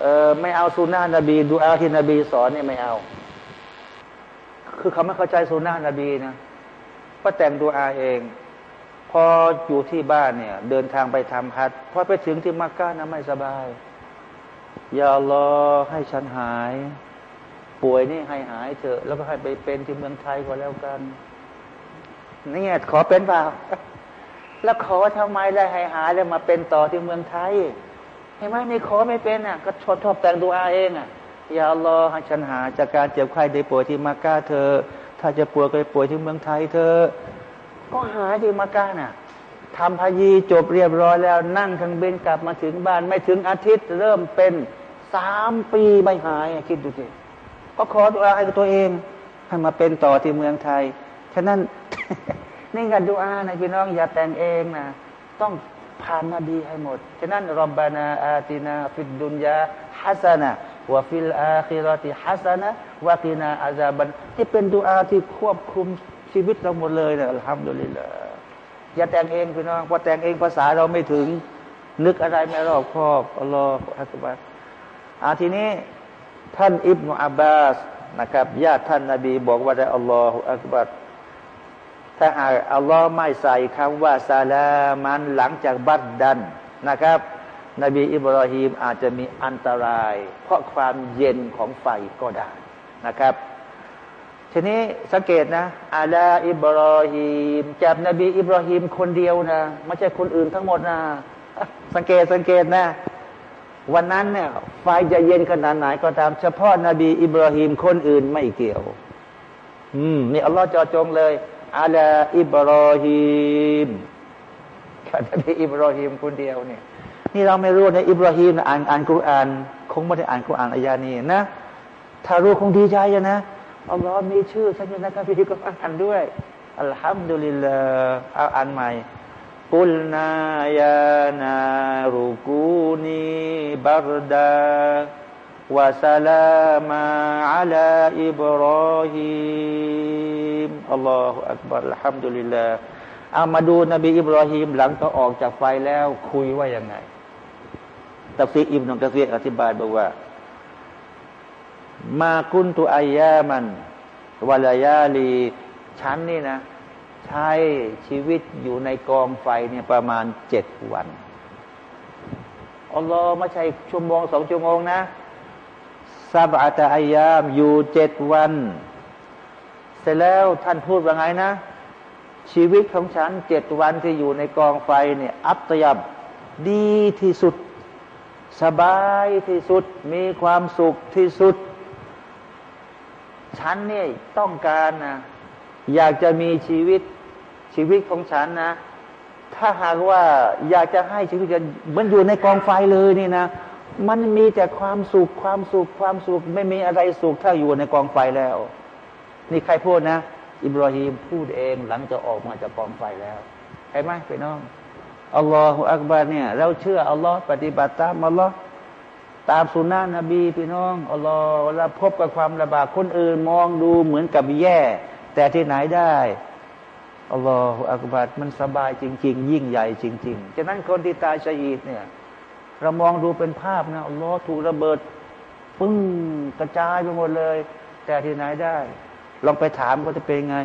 [SPEAKER 1] เออไม่เอาสุนนะนบีดูอาที่นบีสอนนี่ไม่เอา คือเขาไม่เข้าใจสุนานะนบีนะก็แต่งดูอาเอง พออยู่ที่บ้านเนี่ย เดินทางไปทำฮัทพอไปถึงที่มักกะนะไม่สบาย อย่ารอให้ฉันหาย ป่วยนี่ให้หายเถอะ แล้วก็ให้ไปเป็นที่เมืองไทยก็แล้วกันนี่ขอเป็นเปล่าแล้วขอทำไมได้ให้หายแล้วมาเป็นต่อที่เมืองไทยเห็นไหมไม่ขอไม่เป็นอะ ก็ชอบชอบแต่งดูอาเองอะ ย่าอัลอให้ฉันหาจากการเจ็บไข้ได้ป่วยที่มักกะเธอ ถ้าจะป่วยก็ไปป่วยที่เมืองไทยเธอ ก็หายที่มักกะน่ะทำพายีจบเรียบร้อยแล้ว นั่งเครื่องบินกลับมาถึงบ้านไม่ถึงอาทิตย์ เริ่มเป็นสามปีไม่หายคิดดูสิก็ขอดุอาให้ตัวเอง ให้มาเป็นต่อที่เมืองไทย ฉะนั้นนี่กันดูอานะพี่น้องอย่าแต่งเองนะต้องผ่านนบีให้หมด ฉะนั้นรบบานาอาตินาฟิดดุนยาحسنة وفي الآخرة حسنة وقنا عذاب النارที่เป็นดูอาที่ควบคุมชีวิตเราหมดเลยนะالحمد للهอย่าแต่งเองพี่น้องพอแต่งเองภาษาเราไม่ถึง นึกอะไรไม่รอบคอบالله أكبرอาทีนี้ท่านอิบนุอับบาสนะครับญาติท่านนบีบอกว่าได้الله أكبرถ้าหากอัลลอฮ์ไม่ใส่คำว่าسلاماมันหลังจากบัดดันนะครับ นบีอิบราฮิมอาจจะมีอันตราย เพราะความเย็นของไฟก็ได้นะครับ ทีนี้สังเกตนะอาลาอิบราฮิมจับนบีอิบราฮิมคนเดียวนะไม่ใช่คนอื่นทั้งหมดนะสังเกตสังเกตนะ วันนั้นเนี่ยไฟจะเย็นขนาดไหนก็ตาม เฉพาะนบีอิบราฮิมคนอื่นไม่เกี่ยว อืมนี่อัลลอฮ์จอจงเลยอาลาอิบราฮิมแค่นบีอิบราฮิมคนเดียวเนี่ย นี่เราไม่รู้นะอิบราฮิมอ่านอ่านกุรอานคงไม่ได้อ่านกุรอานอายานี้นะถ้ารู้คงดีใจนะอัลลอฮ์มีชื่อฉันอยู่ในคัมภีร์กุรอานด้วยอัลฮัมดุลิลลาห์เอาอ่านใหม่กุลนายานารุกูนีบารดาวะสลามาอัลาอิบราฮิมอัลลอฮฺอักบารอัลฮัมดุลิลลาห์เอามาดูนบีอิบราฮิมหลังก็ออกจากไฟแล้วคุยว่ายังไง ตัฟซีอิบนุกะซีอธิบายบอกว่า มากุนตุอายามันวลายาลีฉันนี่นะ ใช้ชีวิตอยู่ในกองไฟเนี่ยประมาณเจ็ดวันอัลลอฮ์ไม่ใช่ชั่วโมงสองชั่วโมงนะซาบะตะอายามอยู่เจ็ดวัน เสร็จแล้วท่านพูดว่าไงนะ ชีวิตของฉันเจ็ดวันที่อยู่ในกองไฟเนี่ย อัตยับดีที่สุด สบายที่สุด มีความสุขที่สุด ฉันเนี่ยต้องการนะอยากจะมีชีวิตชีวิตของฉันนะ ถ้าหากว่าอยากจะให้ชีวิตมันอยู่ในกองไฟเลยนี่นะ มันมีแต่ความสุขความสุขความสุข ไม่มีอะไรสุขถ้าอยู่ในกองไฟแล้ว นี่ใครพูดนะ อิบราฮิมพูดเองหลังจะออกมาจากกองไฟแล้วเห็นไหมพี่น้อง อัลลอฮฺอักบารเนี่ยเราเชื่ออัลลอฮ์ปฏิบัติตามอัลลอฮ์ตามสุนนะนบีพี่น้องอัลลอฮ์เวลาพบกับความลำบากคนอื่นมองดูเหมือนกับแย่ แต่ที่ไหนได้อัลลอฮฺอักบารมันสบายจริง ๆ ยิ่งใหญ่จริง ๆ ฉะนั้นคนที่ตายชหีดเนี่ย เรามองดูเป็นภาพนะอัลลอฮ์ถูกระเบิดปึ้งกระจายไปหมดเลย แต่ที่ไหนได้ ลองไปถามก็จะเป็นไง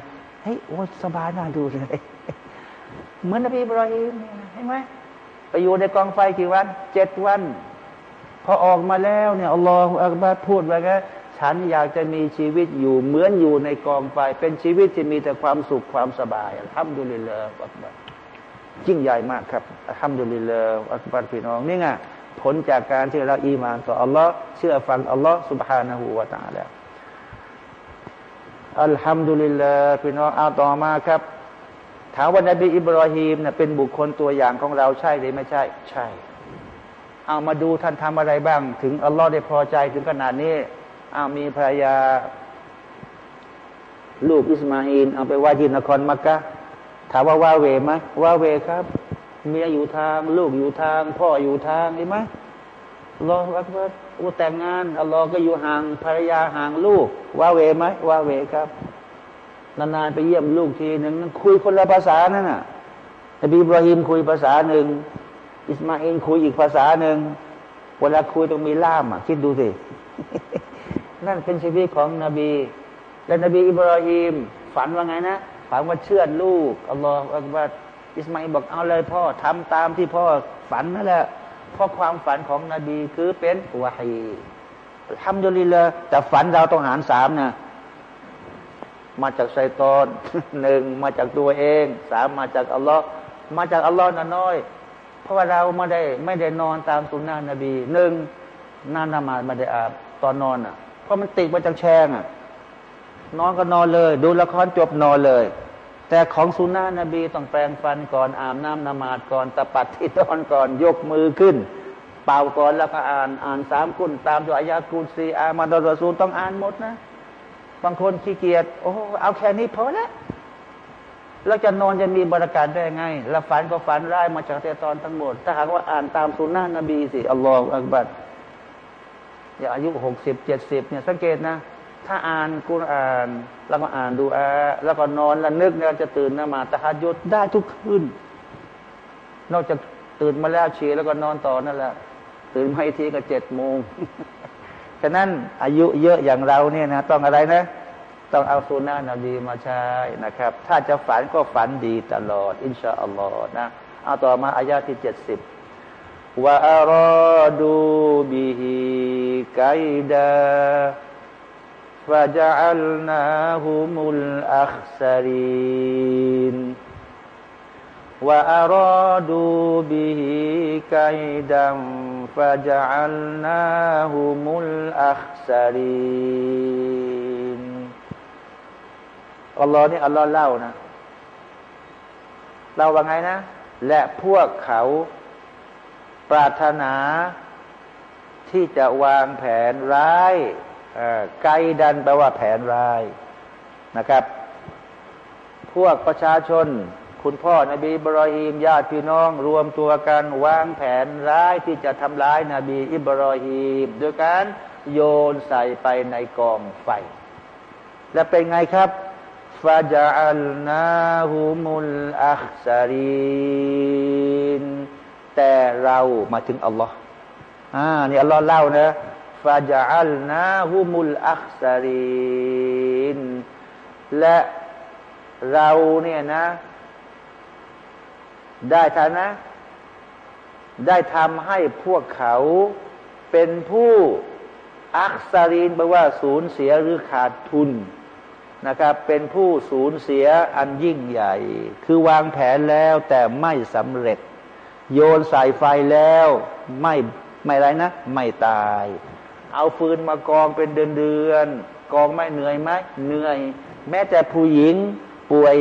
[SPEAKER 1] เฮ้ยโอ้สบายน่าดูเลย เหมือนนบีบรอฮิมเห็นไหมไปอยู่ในกองไฟกี่วันเจ็ดวัน พอออกมาแล้วเนี่ยอัลลอฮฺอักบารพูดไว้ก็ฉันอยากจะมีชีวิตอยู่เหมือนอยู่ในกองไฟ เป็นชีวิตที่มีแต่ความสุขความสบายห้ามดุลิเลออักบารยิ่งใหญ่มากครับห้ามดุลิเลออักบารพี่น้องนี่ไงผลจากการที่เราอีมานต่ออัลลอฮ์เชื่อฟังอัลลอฮ์สุบฮานะฮูวาตาแล้วอัลฮัมดุลิลลาห์พี่น้องเอาต่อมาครับ ถามว่านบีอิบราฮิมเนะเป็นบุคคลตัวอย่างของเราใช่หรือไม่ใช่ ใช่ เอามาดูท่านทำอะไรบ้าง ถึงอัลลอฮ์ได้พอใจถึงขนาดนี้เอามีภรรยา ลูกอิสมาอินเอาไปว่าที่นครมักกะถามว่าว่าเวไหมว่าเวครับเมียอยู่ทาง ลูกอยู่ทาง พ่ออยู่ทางเห็นไหมรอวักว่าอุแต่งงานอัลลอฮ์ก็อยู่ห่างภรรยาห่างลูก ว่าเวไหมว่าเวครับ นานๆไปเยี่ยมลูกทีหนึ่งคุยคนละภาษานั่นน่ะนบีบราฮิมคุยภาษาหนึ่งอิสมาอินคุยอีกภาษาหนึ่งเวลาคุยต้องมีล่ามอะคิดดูสิ นั่นเป็นชีวิตของนบี และนบีอิบราฮิมฝันว่าไงนะฝันว่าเชื่อลูกอัลลอฮฺอักบัรอิสมาอินบอกเอาเลยพ่อทำตามที่พ่อฝันนั่นแหละเพราะความฝันของนบีคือเป็นวะฮีทำดุลิละแต่ฝันเราต้องหารสามนะ มาจากไซตอนหนึ่งมาจากตัวเองสามมาจากอัลลอฮ์มาจากอัลลอฮ์นะน้อยเพราะว่าเราไม่ได้ไม่ได้นอนตามสุนนะนบีหนึ่งนานนามาไม่ได้อาบตอนนอนอะ เพราะมันติดมาจากแชงอะนอนก็นอนเลย ดูละครจบนอนเลย แต่ของสุนนะนบีต้องแปรงฟันก่อนอาบน้ำนมาดก่อนตะปัดที่นอนก่อนยกมือขึ้น เป่าก่อนแล้วก็อ่านอ่านสามกุลตามตัวอายากุลซีอามาดรซูลต้องอ่านหมดนะ บางคนขี้เกียจโอ้เอาแค่นี้พอแล้วเราจะนอนจะมีบริการได้ไงแล้วฝันก็ฝันร้ายมาจากเตตอนทั้งหมด ถ้าหากว่าอ่านตามสุนนะนบีสิอัลลอฮฺอักบัดอย่าอายุหกสิบเจ็ดสิบเนี่ยสังเกตนะ ถ้าอ่านกุรอ่าน แล้วก็อ่านดูอาแล้วก็นอนแล้วนึกเนี่ยจะตื่นนมาตะฮัดยุดได้ทุกคืนนอกจากตื่นมาแล้วเชียแล้วก็นอนต่อนั่นแหละตื่นมาอีกทีก็เจ็ดโมง ฉะนั้นอายุเยอะอย่างเราเนี่ยนะต้องอะไรนะ ต้องเอาสุนานะดีมาใช้นะครับ ถ้าจะฝันก็ฝันดีตลอด อินชาอัลลอฮ์นะเอาต่อมาอายาที่เจ็ดสิบว่าอรอดูบิฮิกัยดาฟะจัลนาฮุมุลอัคซารีน ลลอฮ์นี่อัลลอฮ์เล่านะเล่าว่าไงนะ และพวกเขาปรารถนาที่จะวางแผนร้ายไกดันแปลว่าแผนร้ายนะครับ พวกประชาชน คุณพ่อนบีบรอฮีมญาติพี่น้อง รวมตัวกันวางแผนร้ายที่จะทำร้ายนาบีอิบรอฮีมโดยการโยนใส่ไปในกองไฟ และเป็นไงครับฟาจัลนาฮุมุลอัคซารีนแต่เรามาถึงอัลลอฮ์อ่านี่อัลลอฮ์เล่านะฟาจัลนาฮุมุลอัคซารีนและเราเนี่ยนะ ได้ทานะ ได้ทำให้พวกเขาเป็นผู้อักซารีนแปลว่าสูญเสียหรือขาดทุนนะครับ เป็นผู้สูญเสียอันยิ่งใหญ่ คือวางแผนแล้วแต่ไม่สำเร็จ โยนสายไฟแล้วไม่ไม่ไรนะ ไม่ตาย เอาฟืนมากองเป็นเดือนเดือนกองไม่เหนื่อยไหมเหนื่อย แม้แต่ผู้หญิงป่วย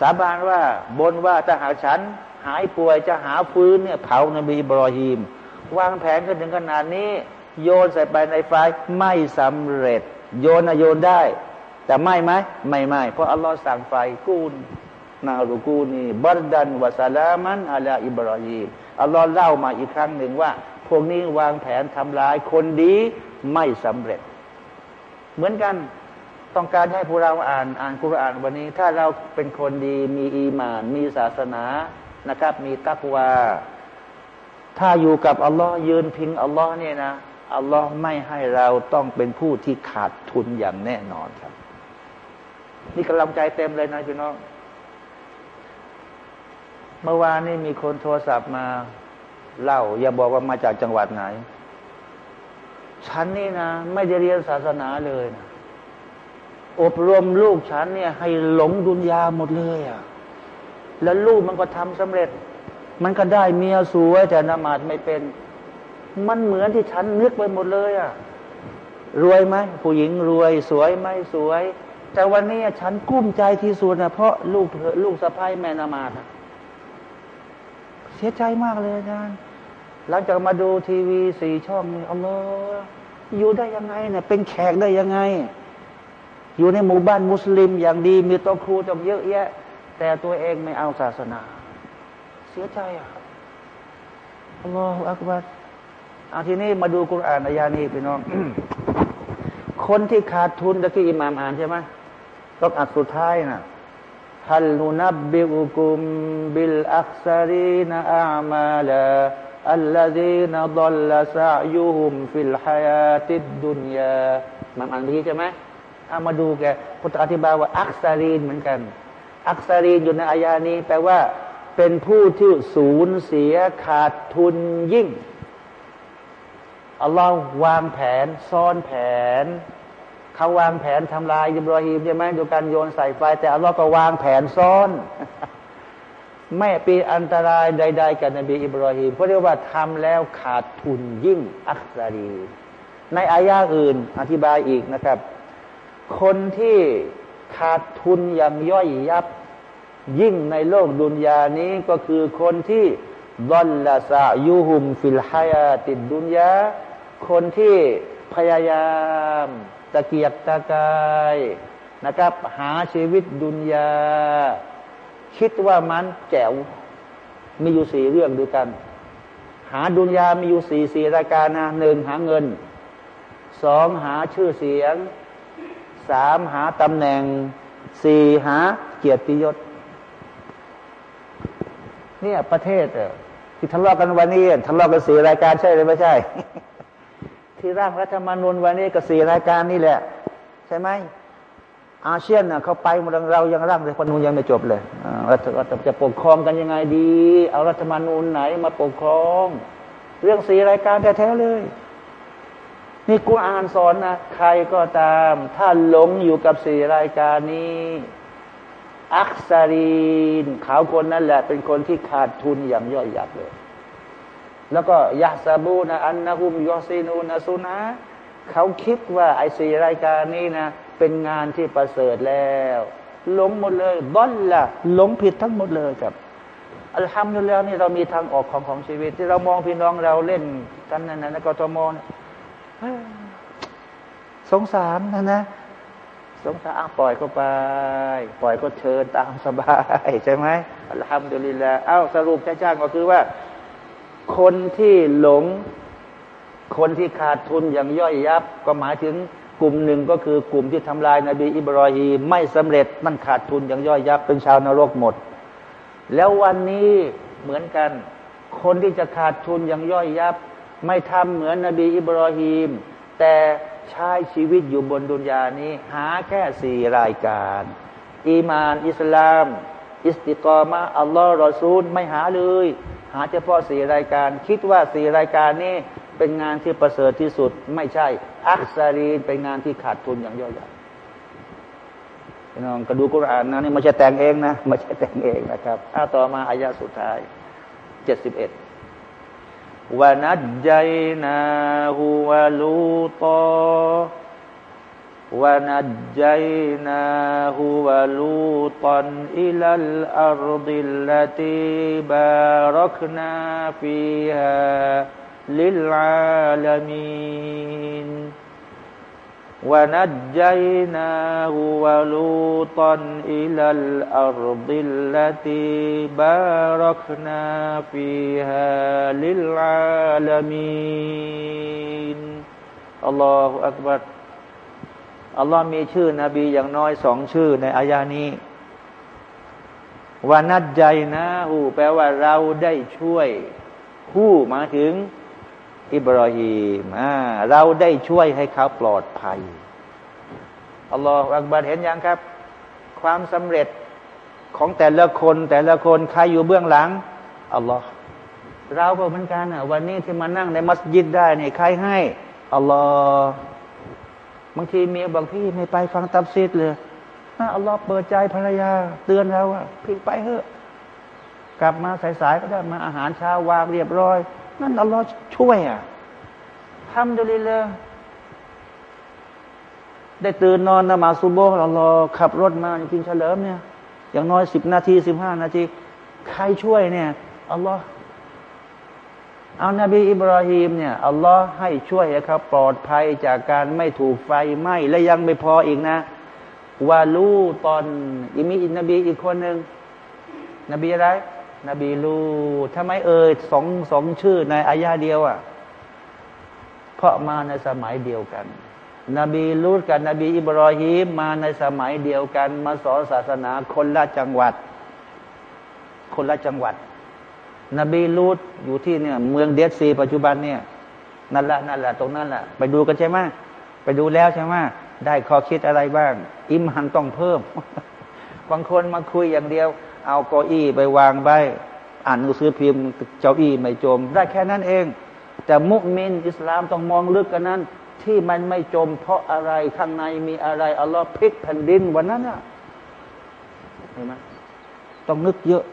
[SPEAKER 1] สาบานว่าบนว่าถ้าหากฉันหายป่วยจะหาฟื้นเนี่ยเผานบีบรอฮีม วางแผนกันถึงขนาดนี้ โยนใส่ไปในไฟไม่สำเร็จ โยนนะโยนได้ แต่ไม่ไหมไม่ไม่เพราะอัลลอฮ์สั่งไฟกูนนารูกูนีบัรดันวะสลามันอัลาอิบรอฮีมอัลลอฮ์เล่ามาอีกครั้งหนึ่งว่า พวกนี้วางแผนทำลายคนดีไม่สำเร็จ เหมือนกัน ต้องการให้พวกเราอ่านอ่านคุรานวันนี้ ถ้าเราเป็นคนดีมีอีมาน มีศาสนานะครับ มีตักวา ถ้าอยู่กับอัลลอฮ์ยืนพิงอัลลอฮ์เนี่ยนะอัลลอฮ์ไม่ให้เราต้องเป็นผู้ที่ขาดทุนอย่างแน่นอนครับ นี่กำลังใจเต็มเลยนะพี่น้อง เมื่อวานนี่มีคนโทรศัพท์มาเล่า อย่าบอกว่ามาจากจังหวัดไหน ฉันนี่นะ ไม่ได้เรียนศาสนาเลยนะ อบรมลูกฉันเนี่ย ให้หลงดุนยาหมดเลยอะ่ะแล้วลูกมันก็ทำสำเร็จ มันก็ได้เมียสวยแต่นมาดไม่เป็น มันเหมือนที่ฉันนึกไปหมดเลยอะ่ะรวยไหมผู้หญิงรวยสวยไหมสวย แต่วันนี้ฉันกุ้มใจที่สุดนะเพราะลูกลูกสะพ้ายแม่นามาดเสียใจมากเลยอาจารย์หลังจากมาดูทีวีสี่ช่องนี่อัลลออยู่ได้ยังไงเนี่ยเป็นแขกได้ยังไง อยู่ในหมู่บ้านมุสลิมอย่างดี มีโต๊ะครูต้องเยอะแยะ แต่ตัวเองไม่เอาศาสนา เสียใจอะอัลลอฮฺอักบัรเอาทีนี้มาดูกุรอานอายานี้พี่น้อง คนที่ขาดทุนตะกี้อิหมามอ่านใช่ไหมต้องอัดสุดท้ายนะهل ننبئكم بالأخسرين أعمالا الذين ضل سعيهم في الحياة الدنيا มันอ่านเมื่อกี้ใช่ไหม เอามาดูแกพุทธอธิบายว่า أخسرين เหมือนกัน أخسرين อยู่ในอายานี้ แปลว่าเป็นผู้ที่สูญเสียขาดทุนยิ่งอัลลอฮ์วางแผนซ้อนแผน เขาวางแผนทำลายอิบราฮิมใช่ไหมดูการโยนใส่ไฟ แต่อัลลอฮ์ก็วางแผนซ่อน ไม่ป็นอันตรายใด ๆ กับนบีอิบราฮิมเพราะเรียกว่าทำแล้วขาดทุนยิ่งอักษรีในอายาอื่นอธิบายอีกนะครับ คนที่ขาดทุนอย่างย่อยยับ ยิ่งในโลกดุนยานี้ก็คือคนที่ดอลลาซายูฮุมฟิลฮายาติดดุนยาคนที่พยายามตะเกียกตะกายนะครับ หาชีวิตดุนยา คิดว่ามันแจ๋วมีอยู่สี่เรื่องด้วยกัน หาดุนยามีอยู่สี่สี่รายการนะหนึ่งหาเงินสองหาชื่อเสียง สามหาตำแหน่งสี่หาเกียรติยศ เนี่ยประเทศที่ทะเลาะกันวันนี้ทะเลาะกันสี่รายการใช่หรือไม่ใช่ ที่ร่างรัฐธรรมนูญวันนี้ก็สี่รายการนี่แหละ ใช่ไหมอาเซียนเขาไปหมดเรายังร่างรัฐธรรมนูญยังไม่จบเลยอ่ารัฐรัฐจะปกครองกันยังไงดี เอารัฐธรรมนูญไหนมาปกครอง เรื่องสี่รายการแท้ๆเลย นี่กูอ่านสอนนะ ใครก็ตาม ถ้าหลงอยู่กับสี่รายการนี้ อักษรีนเขาคนนั้นแหละ เป็นคนที่ขาดทุนอย่างย่อยยับเลย แล้วก็ยาซาบูนะอันนะฮุมยอซีนูนะซุนะเขาคิดว่าไอสี่รายการนี้นะ เป็นงานที่ประเสริฐแล้วหลงหมดเลยบอนละหลงผิดทั้งหมดเลยครับอัลฮัมดุลิลละนี่เรามีทางออกของของชีวิต ที่เรามองพี่น้องเราเล่นกันนั่นนะในกทมเนี่ย สงสารนะนะ สงสารปล่อยก็ไป ปล่อยก็เชิญตามสบายใช่ไหมอัลฮัมดุลิลละเอ้าสรุปแจ้งก็คือว่า คนที่หลง คนที่ขาดทุนอย่างย่อยยับ ก็หมายถึงกลุ่มหนึ่งก็คือกลุ่มที่ทำลายนาบีอิบรอฮีไม่สำเร็จมันขาดทุนอย่างย่อยยับเป็นชาวนรกหมด แล้ววันนี้เหมือนกัน คนที่จะขาดทุนอย่างย่อยยับ ไม่ทำเหมือนนบีอิบรอฮีม แต่ใช้ชีวิตอยู่บนดุนยานี้ หาแค่สี่รายการ อีมาน อิสลาม อิสติกอมะอัลลอฮ์รอซูล ไม่หาเลย หาเฉพาะสี่รายการ คิดว่าสี่รายการนี้เป็นงานที่ประเสริฐที่สุด ไม่ใช่ อักษรีนเป็นงานที่ขาดทุนอย่างย่อยยับพี่น้องก็ดูกุรอานนะนี่ไม่ใช่แต่งเองนะไม่ใช่แต่งเองนะครับอ้าต่อมาอายาสุดท้ายเจ็ดสิบเอ็ด ونجيناه ولوطا. ونجيناه ولوطا إلى الأرض التي باركنا فيها للعالمين. วนัจญยนาหูวาลูตันอิลัลอารดิลลติบารักนาฟิฮาลิลอาลามินอัลลอฮฺอักบัรอัลลอฮ์มีชื่อนบีอย่างน้อยสองชื่อในอายานี้วานัจใจนะหูแปลว่าเราได้ช่วยผู้มาถึงอิบราฮิมเราได้ช่วยให้เขาปลอดภัย อัลลอฮฺอักบัดเห็นยังครับ ความสำเร็จของแต่ละคนแต่ละคนใครอยู่เบื้องหลังอัลลอฮ์เราก็เหมือนกันอะวันนี้ที่มานั่งในมัสยิดได้เนี่ยใครให้อัลลอฮ์บางทีเมียบางพี่ไม่ไปฟังตับซีดเลยอัลลอฮ์เปิดใจภรรยา เตือนเราว่าพี่ไปเถอะ กลับมาสายๆก็ได้มาอาหารเช้าวางเรียบร้อย นั่นอัลลอฮ์ช่วยอะทำดุลิเลย ได้ตื่นนอนนมาซุโบอัลลอฮ์ขับรถมากินเฉลิมเนี่ย อย่างน้อยสิบนาทีสิบห้านาที ใครช่วยเนี่ยอัลลอฮ์เอานาบีอิบราฮิมเนี่ยอัลลอฮ์ให้ช่วยครับ ปลอดภัยจากการไม่ถูกไฟไหม้และยังไม่พออีกนะวาลูตอนอิมีนบีอีกคนหนึ่งนบีอะไร นบีลูทำไมเอ่ยสองสองชื่อในอายาเดียวอะ่ะ เพราะมาในสมัยเดียวกัน นบีลูดกับนบีอิบรอฮีมมาในสมัยเดียวกัน มาสอนศาสนาคนละจังหวัด คนละจังหวัด นบีลูดอยู่ที่เนี่ยเมืองเดซี ปัจจุบันเนี่ยนั่นแหละนั่นแหละตรงนั้นแหละไปดูกันใช่ไหมไปดูแล้วใช่ไหมได้ข้อคิดอะไรบ้าง อิมหันต้องเพิ่มบางคนมาคุยอย่างเดียว เอาเก้าอี้ไปวางไว้อ่านหนังสือพิมพ์เจ้าอี้ไม่จม ได้แค่นั้นเอง แต่มุมินอิสลามต้องมองลึกกันนั้น ที่มันไม่จม เพราะอะไรข้างในมีอะไรอัลลอฮ์พลิกแผ่นดินวันนั้นอะเห็นไหมต้องนึกเยอะ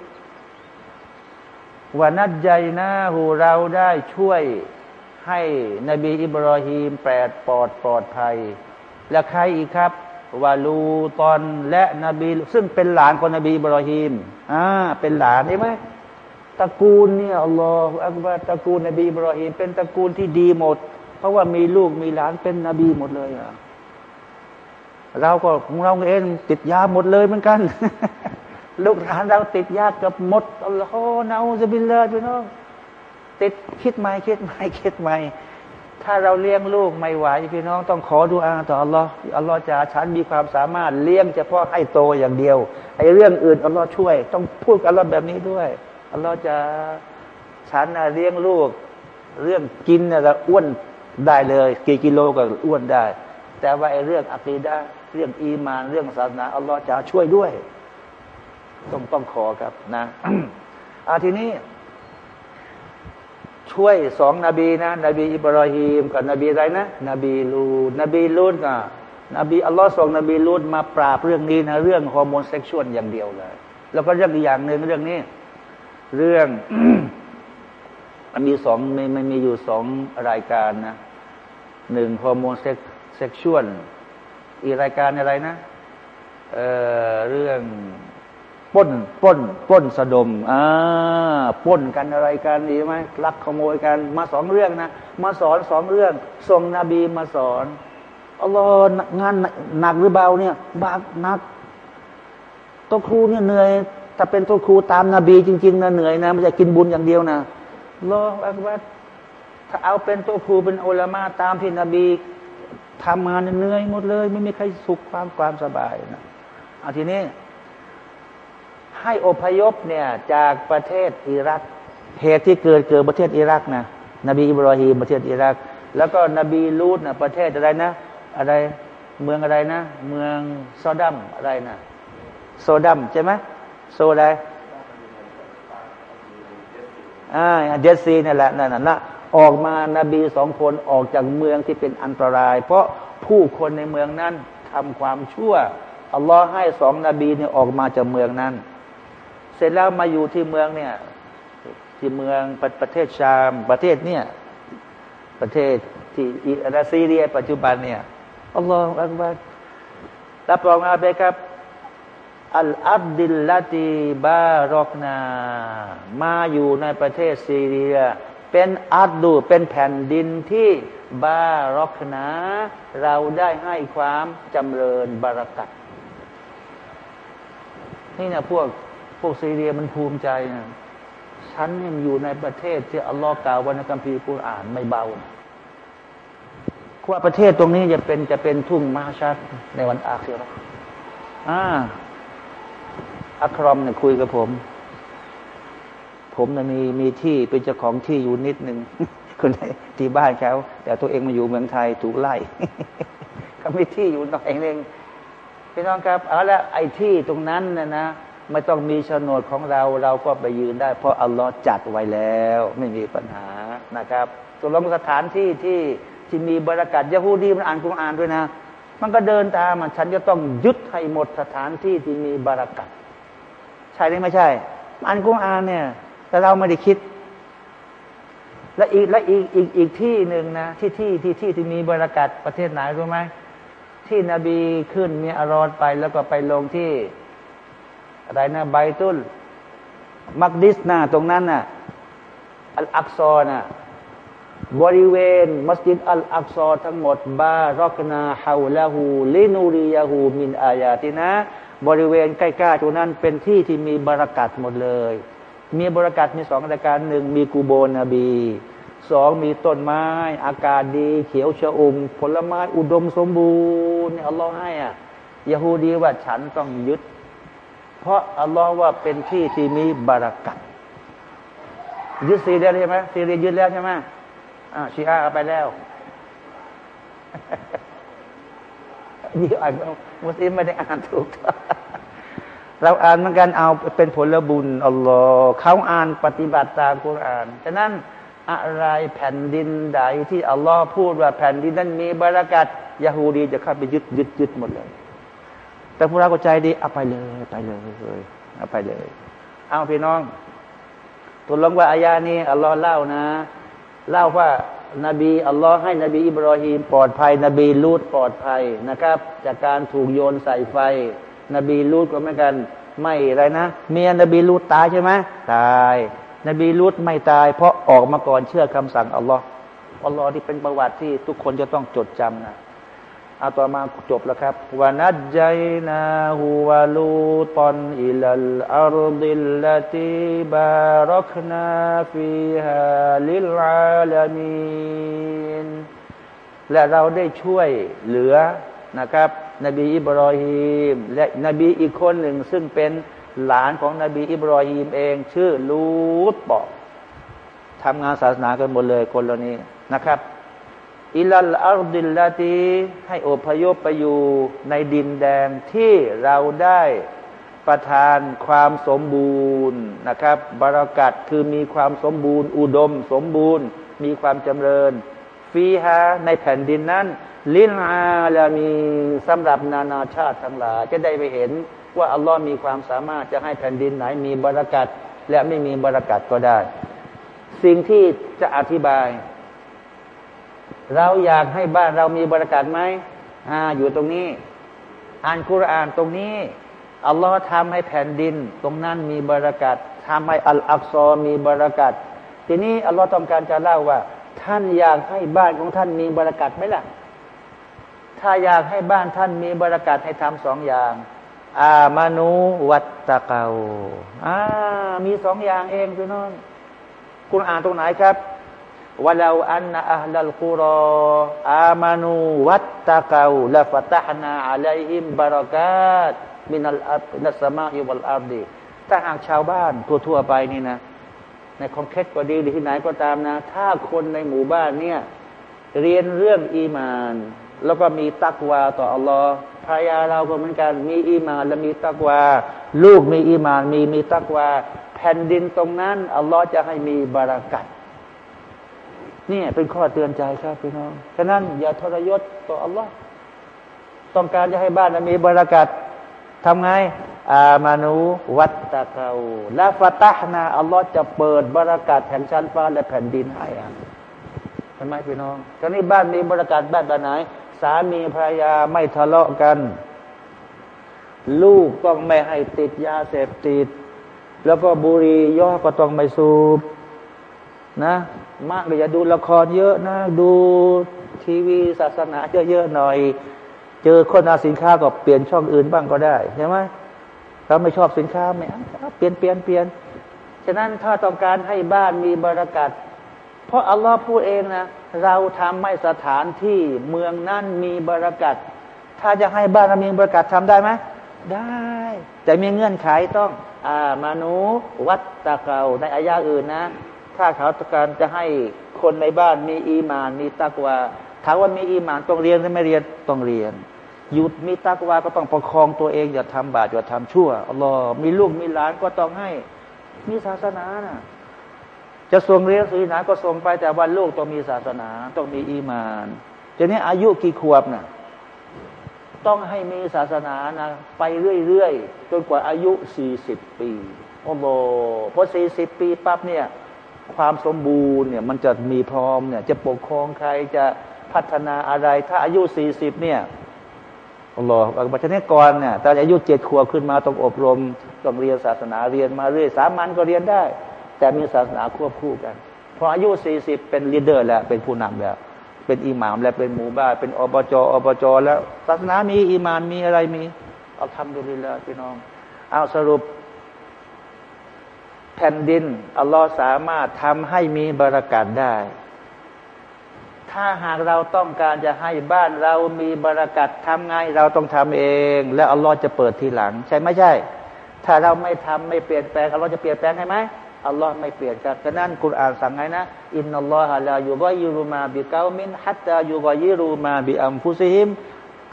[SPEAKER 1] วานัดใจนะหูเราได้ช่วยให้นบีอิบรอฮีมแปดปลอดปลอดภัย และใครอีกครับวาลูตอนและนบี ซึ่งเป็นหลานของนบีอิบรอฮีมอ่าเป็นหลานใช่ไหมตระกูลเนี่ยอัลลอฮฺอักบารตระกูลนบีอิบรอฮีมเป็นตระกูลที่ดีหมด เพราะว่ามีลูกมีหลานเป็นนบีหมดเลยอะเราก็ของเราเองติดยาหมดเลยเหมือนกัน ลูกหลานเราติดยากับหมดอัลลอฮฺนาอูซบิลลาพี่น้องติดคิดใหม่คิดใหม่คิดใหม่ถ้าเราเลี้ยงลูกไม่ไหวพี่น้องต้องขอดูอาต่ออัลลอฮ์อัลลอฮ์จะฉันมีความสามารถเลี้ยงเฉพาะให้โตอย่างเดียวไอ้เรื่องอื่นอัลลอฮ์ช่วย ต้องพูดกับอัลลอฮ์แบบนี้ด้วยอัลลอฮ์จะฉันเลี้ยงลูก เรื่องกินนะจะอ้วน ได้เลยกี่กิโลก็อ้วนได้ แต่ว่าไอ้เรื่องอัคีดะเรื่องอีมาน เรื่องศาสนาอัลลอฮ์จะช่วยด้วย ต้องต้องขอครับนะอาทีนี้ ช่วยสองนบีนะ นบีอิบราฮิมกับนบีอะไรนะ นบีลูนบีลูดกับนบีอัลลอฮ์ส่งนบีลูดมาปราบเรื่องนี้นะ เรื่อง homosexual อย่างเดียวเลย แล้วก็เรื่องอีกอย่างหนึ่งเรื่องนี้ เรื่อง มันมีสองไมันมันมีอยู่สองรายการนะหนึ่งฮอร์โมนเซ็กเซ็กชวลอีรายการอะไรนะเอ่อเรื่องป้นป้นป้นสะดมอ่าป้นกันอะไรกันดีไหมลักขโมยกันมาสองเรื่องนะ มาสอนสองเรื่องส่งนบีมาสอนอัลลอฮ์งานหนักหรือเบาเนี่ยบากหนักตัวครูเนี่ยเหนื่อยถ้าเป็นตัวครูตามนาบีจริง ๆนะเหนื่อยนะไม่ใช่กินบุญอย่างเดียวนะ รออักบัดถ้าเอาเป็นตัวครูเป็นอุลามะตามที่นบีทำงานเหนื่อยหมดเลย ไม่มีใครสุขความความสบายนะเอาทีนี้ ให้อพยพเนี่ยจากประเทศอิรักเหตุที่เกิดเกิดประเทศอิรักนะนบีอิบราฮิมประเทศอิรัก แล้วก็นบีลูดนะประเทศอะไรนะ อะไรเมืองอะไรนะ เมืองโซดัมอะไรนะโซดัมใช่ไหมโซอะไร อ่าเดซีนั่แหละนั่นน่ะออกมานาบีสองคนออกจากเมืองที่เป็นอันตราย เพราะผู้คนในเมืองนั้นทำความชั่วอัลลอฮ์ให้สองนบีเนี่ยออกมาจากเมืองนั้น เสร็จแล้วมาอยู่ที่เมืองเนี่ยที่เมืองประประเทศชามประเทศเนี่ยประเทศที่อิรัซีเรียปัจจุบันเนี่ยอัลลอฮฺอักบัรรับรองอาเบครับ อัลอับดิลลาตีบารอกนา มาอยู่ในประเทศซีเรีย เป็นอัดดูเป็นแผ่นดินที่บารอกนา เราได้ให้ความจำเริญบารักัตนี่นะพวกพวกซีเรียมันภูมิใจนะฉันยังอยู่ในประเทศที่อัลลอฮ์กล่าวไว้ในคัมภีกุรอานไม่เบาว่าประเทศตรงนี้จะเป็นจะเป็นทุ่งมาชัดในวันอาคีรอ่า อัครอมเนี่ยคุยกับผม ผมนะมีมีที่เป็นเจ้าของที่อยู่นิดหนึ่งคนที่บ้านเขาแต่ตัวเองมาอยู่เมืองไทยถูกไล่เขามีที่อยู่หน่อยเองพี่น้องครับเอาละไอ้ที่ตรงนั้นนะนะไม่ต้องมีโฉนดของเราเราก็ไปยืนได้ เพราะอัลลอฮ์จัดไว้แล้ว ไม่มีปัญหานะครับตัวลงสถานที่ที่ที่มีบรรยากาศยะฮูดีมันอ่านกุรอานด้วยนะ มันก็เดินตามฉันจะต้องยึดให้หมดสถานที่ที่มีบรรยากาศ ใช่หรือไม่ใช่อ่านกุรอานเนี่ย แต่เราไม่ได้คิด และอีกและอีกอีกอีกที่หนึ่งนะที่ที่ที่ที่ที่มีบรรยากาศประเทศไหนรู้ไหมที่นบีขึ้นมีอารอดไปแล้วก็ไปลงที่ อะไรนะไบตุลมักดิสนะตรงนั้นน่ะอัลอักซอน่ะบริเวณ มัสยิดอัลอักซอทั้งหมด บารอกนาฮาวลาหูลินูริยาหูมินอายาตินะ บริเวณใกล้ๆตรงนั้นเป็นที่ที่มีบรากัดหมดเลย มีบรากัดมีสองราการหนึ่งมีกูโบนบีสองมีต้นไม้ อากาศดี เขียวชอุ่มผลไม้อุดมสมบูรณ์อัลลอฮ์ให้อะยะฮูดีว่าฉันต้องยึด เพราะอัลลอฮ์ว่าเป็นที่ที่มีบารักัตยึดซีเรียใช่ไหมซีเรียยึดแล้วใช่ไหมอ่าชีอาไปแล้ว นี่อ่านมุสลิมไม่ได้อ่านถูก เราอ่านเหมือนกันเอาเป็นผลบุญอัลลอฮ์เขาอ่านปฏิบัติตามกุรานฉะนั้นอะไรแผ่นดินใดที่อัลลอฮ์พูดว่าแผ่นดินนั้นมีบารักัตยาฮูดีจะเข้าไปยึดยึดยึดหมดเลย แต่พวกเราก็ใจดีเอาไปเลยไปเลยเอาไปเลย เอาพี่น้องตุลงว่าอายานี้อัลลอฮ์เล่านะ เล่าว่า นบีอัลลอฮ์ให้นบีอิบรอฮีมปลอดภัย นบีลูดปลอดภัยนะครับ จากการถูกโยนใส่ไฟ นบีลูดก็เหมือนกัน ไม่อะไรนะ เมียนบีลูดตายใช่ไหมตาย นบีลูดไม่ตาย เพราะออกมาก่อนเชื่อคำสั่งอัลลอฮ์อัลลอฮ์ที่เป็นประวัติที่ทุกคนจะต้องจดจำนะ อาต่อมาจบแล้วครับونجيناه ولوطا إلى الأرض التي باركنا فيها للعالمين และเราได้ช่วยเหลือนะครับ นบีอิบรอฮีมและนบีอีกคนหนึ่ง ซึ่งเป็นหลานของนบีอิบรอฮีมเอง ชื่อลูตบอกทำงานศาสนากันหมดเลยคนเหล่านี้นะครับ إلى الأرض التي ให้อพยพไปอยู่ในดินแดนที่เราได้ประทานความสมบูรณ์นะครับบารักัดคือมีความสมบูรณ์ อุดม สมบูรณ์ มีความจำเริญ فيها ในแผ่นดินนั้น للعالمين สำหรับนานาชาติทั้งหลายจะได้ไปเห็นว่าอัลลอฮ์มีความสามารถจะให้แผ่นดินไหนมีบารักัดและไม่มีบารักัดก็ได้ สิ่งที่จะอธิบาย เราอยากให้บ้านเรามีบรากัดไหมอ่า อยู่ตรงนี้ อ่านคุรานตรงนี้อัลลอฮ์ทำให้แผ่นดิน ตรงนั้นมีบรากัดทำให้อัลอักซอมีบรากัดทีนี้อัลลอฮ์ต้องการจะเล่าว่า ท่านอยากให้บ้านของท่านมีบรากัดไหมล่ะ ถ้าอยากให้บ้านท่านมีบรากัดให้ทำสองอย่างآمنوا واتقوا อ่ามีสองอย่างเองพี่น้อง คุณอ่านตรงไหนครับ ولو أن أهل القرى آمنوا واتقوا لفتحنا عليهم بركات من السماء والأرض ถ้าหากชาวบ้านทั่วๆไปนี่นะ ในคอนเคสก็ดีหรือที่ไหนก็ตามนะ ถ้าคนในหมู่บ้านเนี่ย เรียนเรื่องอีมาน แล้วก็มีตักวาต่ออัลลอฮ์ภรรยาเราก็เหมือนกัน มีอีมานและมีตักวา ลูกมีอีมาน มีมีตักวา แผ่นดินตรงนั้นอัลลอฮ์จะให้มีบารักัด นี่เป็นข้อเตือนใจครับพี่น้อง ฉะนั้นอย่าทรยศต่ออัลลอฮ์ต้องการจะให้บ้านมีบรากัดทำไง อามานูวัตตะเกาและฟาตานาอัลลอฮ์จะเปิดบรากัดแห่งชั้นฟ้าและแผ่นดินให้อะทำไมพี่น้องตอนนี้บ้านมีบรากัดบ้านแบบไหน สามีภรรยาไม่ทะเลาะกัน ลูกต้องไม่ให้ติดยาเสพติด แล้วก็บุรีย่อก็ต้องไม่สูบนะ มากเลยอย่าดูละครเยอะนะ ดูทีวีศาสนาเยอะๆหน่อย เจอคนเอาสินค้าก็เปลี่ยนช่องอื่นบ้างก็ได้ใช่ไหมเราไม่ชอบสินค้าไม่เปลี่ยนเปลี่ยนเปลี่ยนฉะนั้นถ้าต้องการให้บ้านมีบรรยากัดเพราะอัลลอฮ์พูดเองนะเราทำให้สถานที่เมืองนั้นมีบรรยากัดถ้าจะให้บ้านมีบรรยากัดทำได้ไหมได้ แต่มีเงื่อนไขต้อง อ่ามานุวัตตะเกาในอายาอื่นนะ ถ้าเขาต้องการจะให้คนในบ้านมีอีมาน มีตักวาถามว่ามีอีมานต้องเรียนหรือไม่เรียนต้องเรียน หยุดมีตักวาก็ต้องประคองตัวเองอย่าทำบาปอย่าทำชั่วอัลลอฮ์มีลูกมีหลานก็ต้องให้ มีศาสนานะจะส่งเรียนศาสนาก็ส่งไปแต่วันลูกต้องมีศาสนาต้องมีอีมานจะนี้อายุกี่ขวบนะ่ะต้องให้มีศาสนานะไปเรื่อย ๆ จนกว่าอายุสี่สิบปี โอ้โหพอสี่สิบปีปั๊บเนี่ย ความสมบูรณ์เนี่ยมันจะมีพร้อมเนี่ยจะปกครองใครจะพัฒนาอะไร ถ้าอายุสี่สิบเนี่ยอัลลอฮฺบัชเนกรเนี่ยตอนอายุเจ็ดขวบขึ้นมาต้องอบรมต้องเรียนศาสนาเรียนมาเรื่อยสามัญก็เรียนได้ แต่มีศาสนาควบคู่กันพออายุสี่สิบเป็น leader แล้วเป็นผู้นำแล้ว เป็นอิหม่ามแล้วเป็นหมู่บ้านเป็นอบจอบจแล้ว ศาสนามีอิมานมีอะไรมีเอาทำดูดีแล้วพี่น้อง เอาสรุป แผ่นดิน อัลลอฮ์สามารถทำให้มีบารักัดได้ ถ้าหากเราต้องการจะให้บ้านเรามีบารักัดทำไงเราต้องทำเอง แล้วอัลลอฮ์จะเปิดทีหลัง ใช่ไม่ใช่ ถ้าเราไม่ทำไม่เปลี่ยนแปลงอัลลอฮ์จะเปลี่ยนแปลงให้ไหมอัลลอฮ์ไม่เปลี่ยนกันฉะนั้นกุรอานสั่งไงนะอินนัลลอฮะลายูกอยิรูมาบิเกามินฮัตตายูกอยิรูมาบิอัมฟุซิฮิม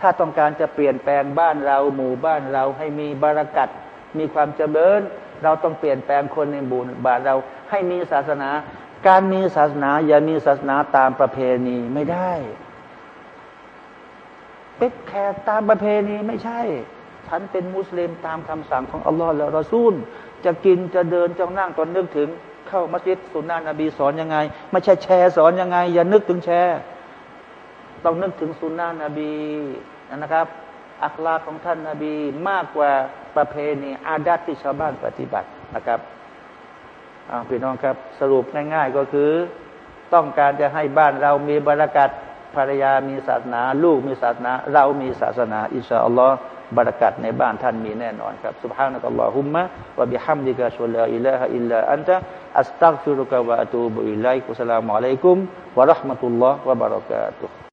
[SPEAKER 1] ถ้าต้องการจะเปลี่ยนแปลงบ้านเราหมู่บ้านเราให้มีบรากัดมีความเจริญ เราต้องเปลี่ยนแปลงคนในบุญบาทเราให้มีศาสนา การมีศาสนา อย่ามีศาสนาตามประเพณีไม่ได้เป็นแขกตามประเพณีไม่ใช่ ฉันเป็นมุสลิมตามคำสั่งของอัลลอฮ์และรอซูล จะกินจะเดินจะนั่งตอนนึกถึง เข้ามัสยิดสุนนะนบีสอนยังไง ไม่ใช่แชร์สอนยังไง อย่านึกถึงแชร์ต้องนึกถึงสุนนะนบีนะครับ อัคลาของท่านนาบีมากกว่าประเพณีอาดัตที่ชาวบ้านปฏิบัตินะครับพี่น้องครับสรุปง่าย ๆ ก็คือ ต้องการจะให้บ้านเรามีบารักัดภรรยามีศาสนา ลูกมีศาสนา เรามีศาสนา อิชาอัลลอฮ์บรรยกัดในบ้านท่านมีแน่นอนครับ سبحانك اللهم وبحمدك أشهد أن لا إله إلا أنت أستغفرك وأتوب إليك والسلام عليكم ورحمة الله وبركاته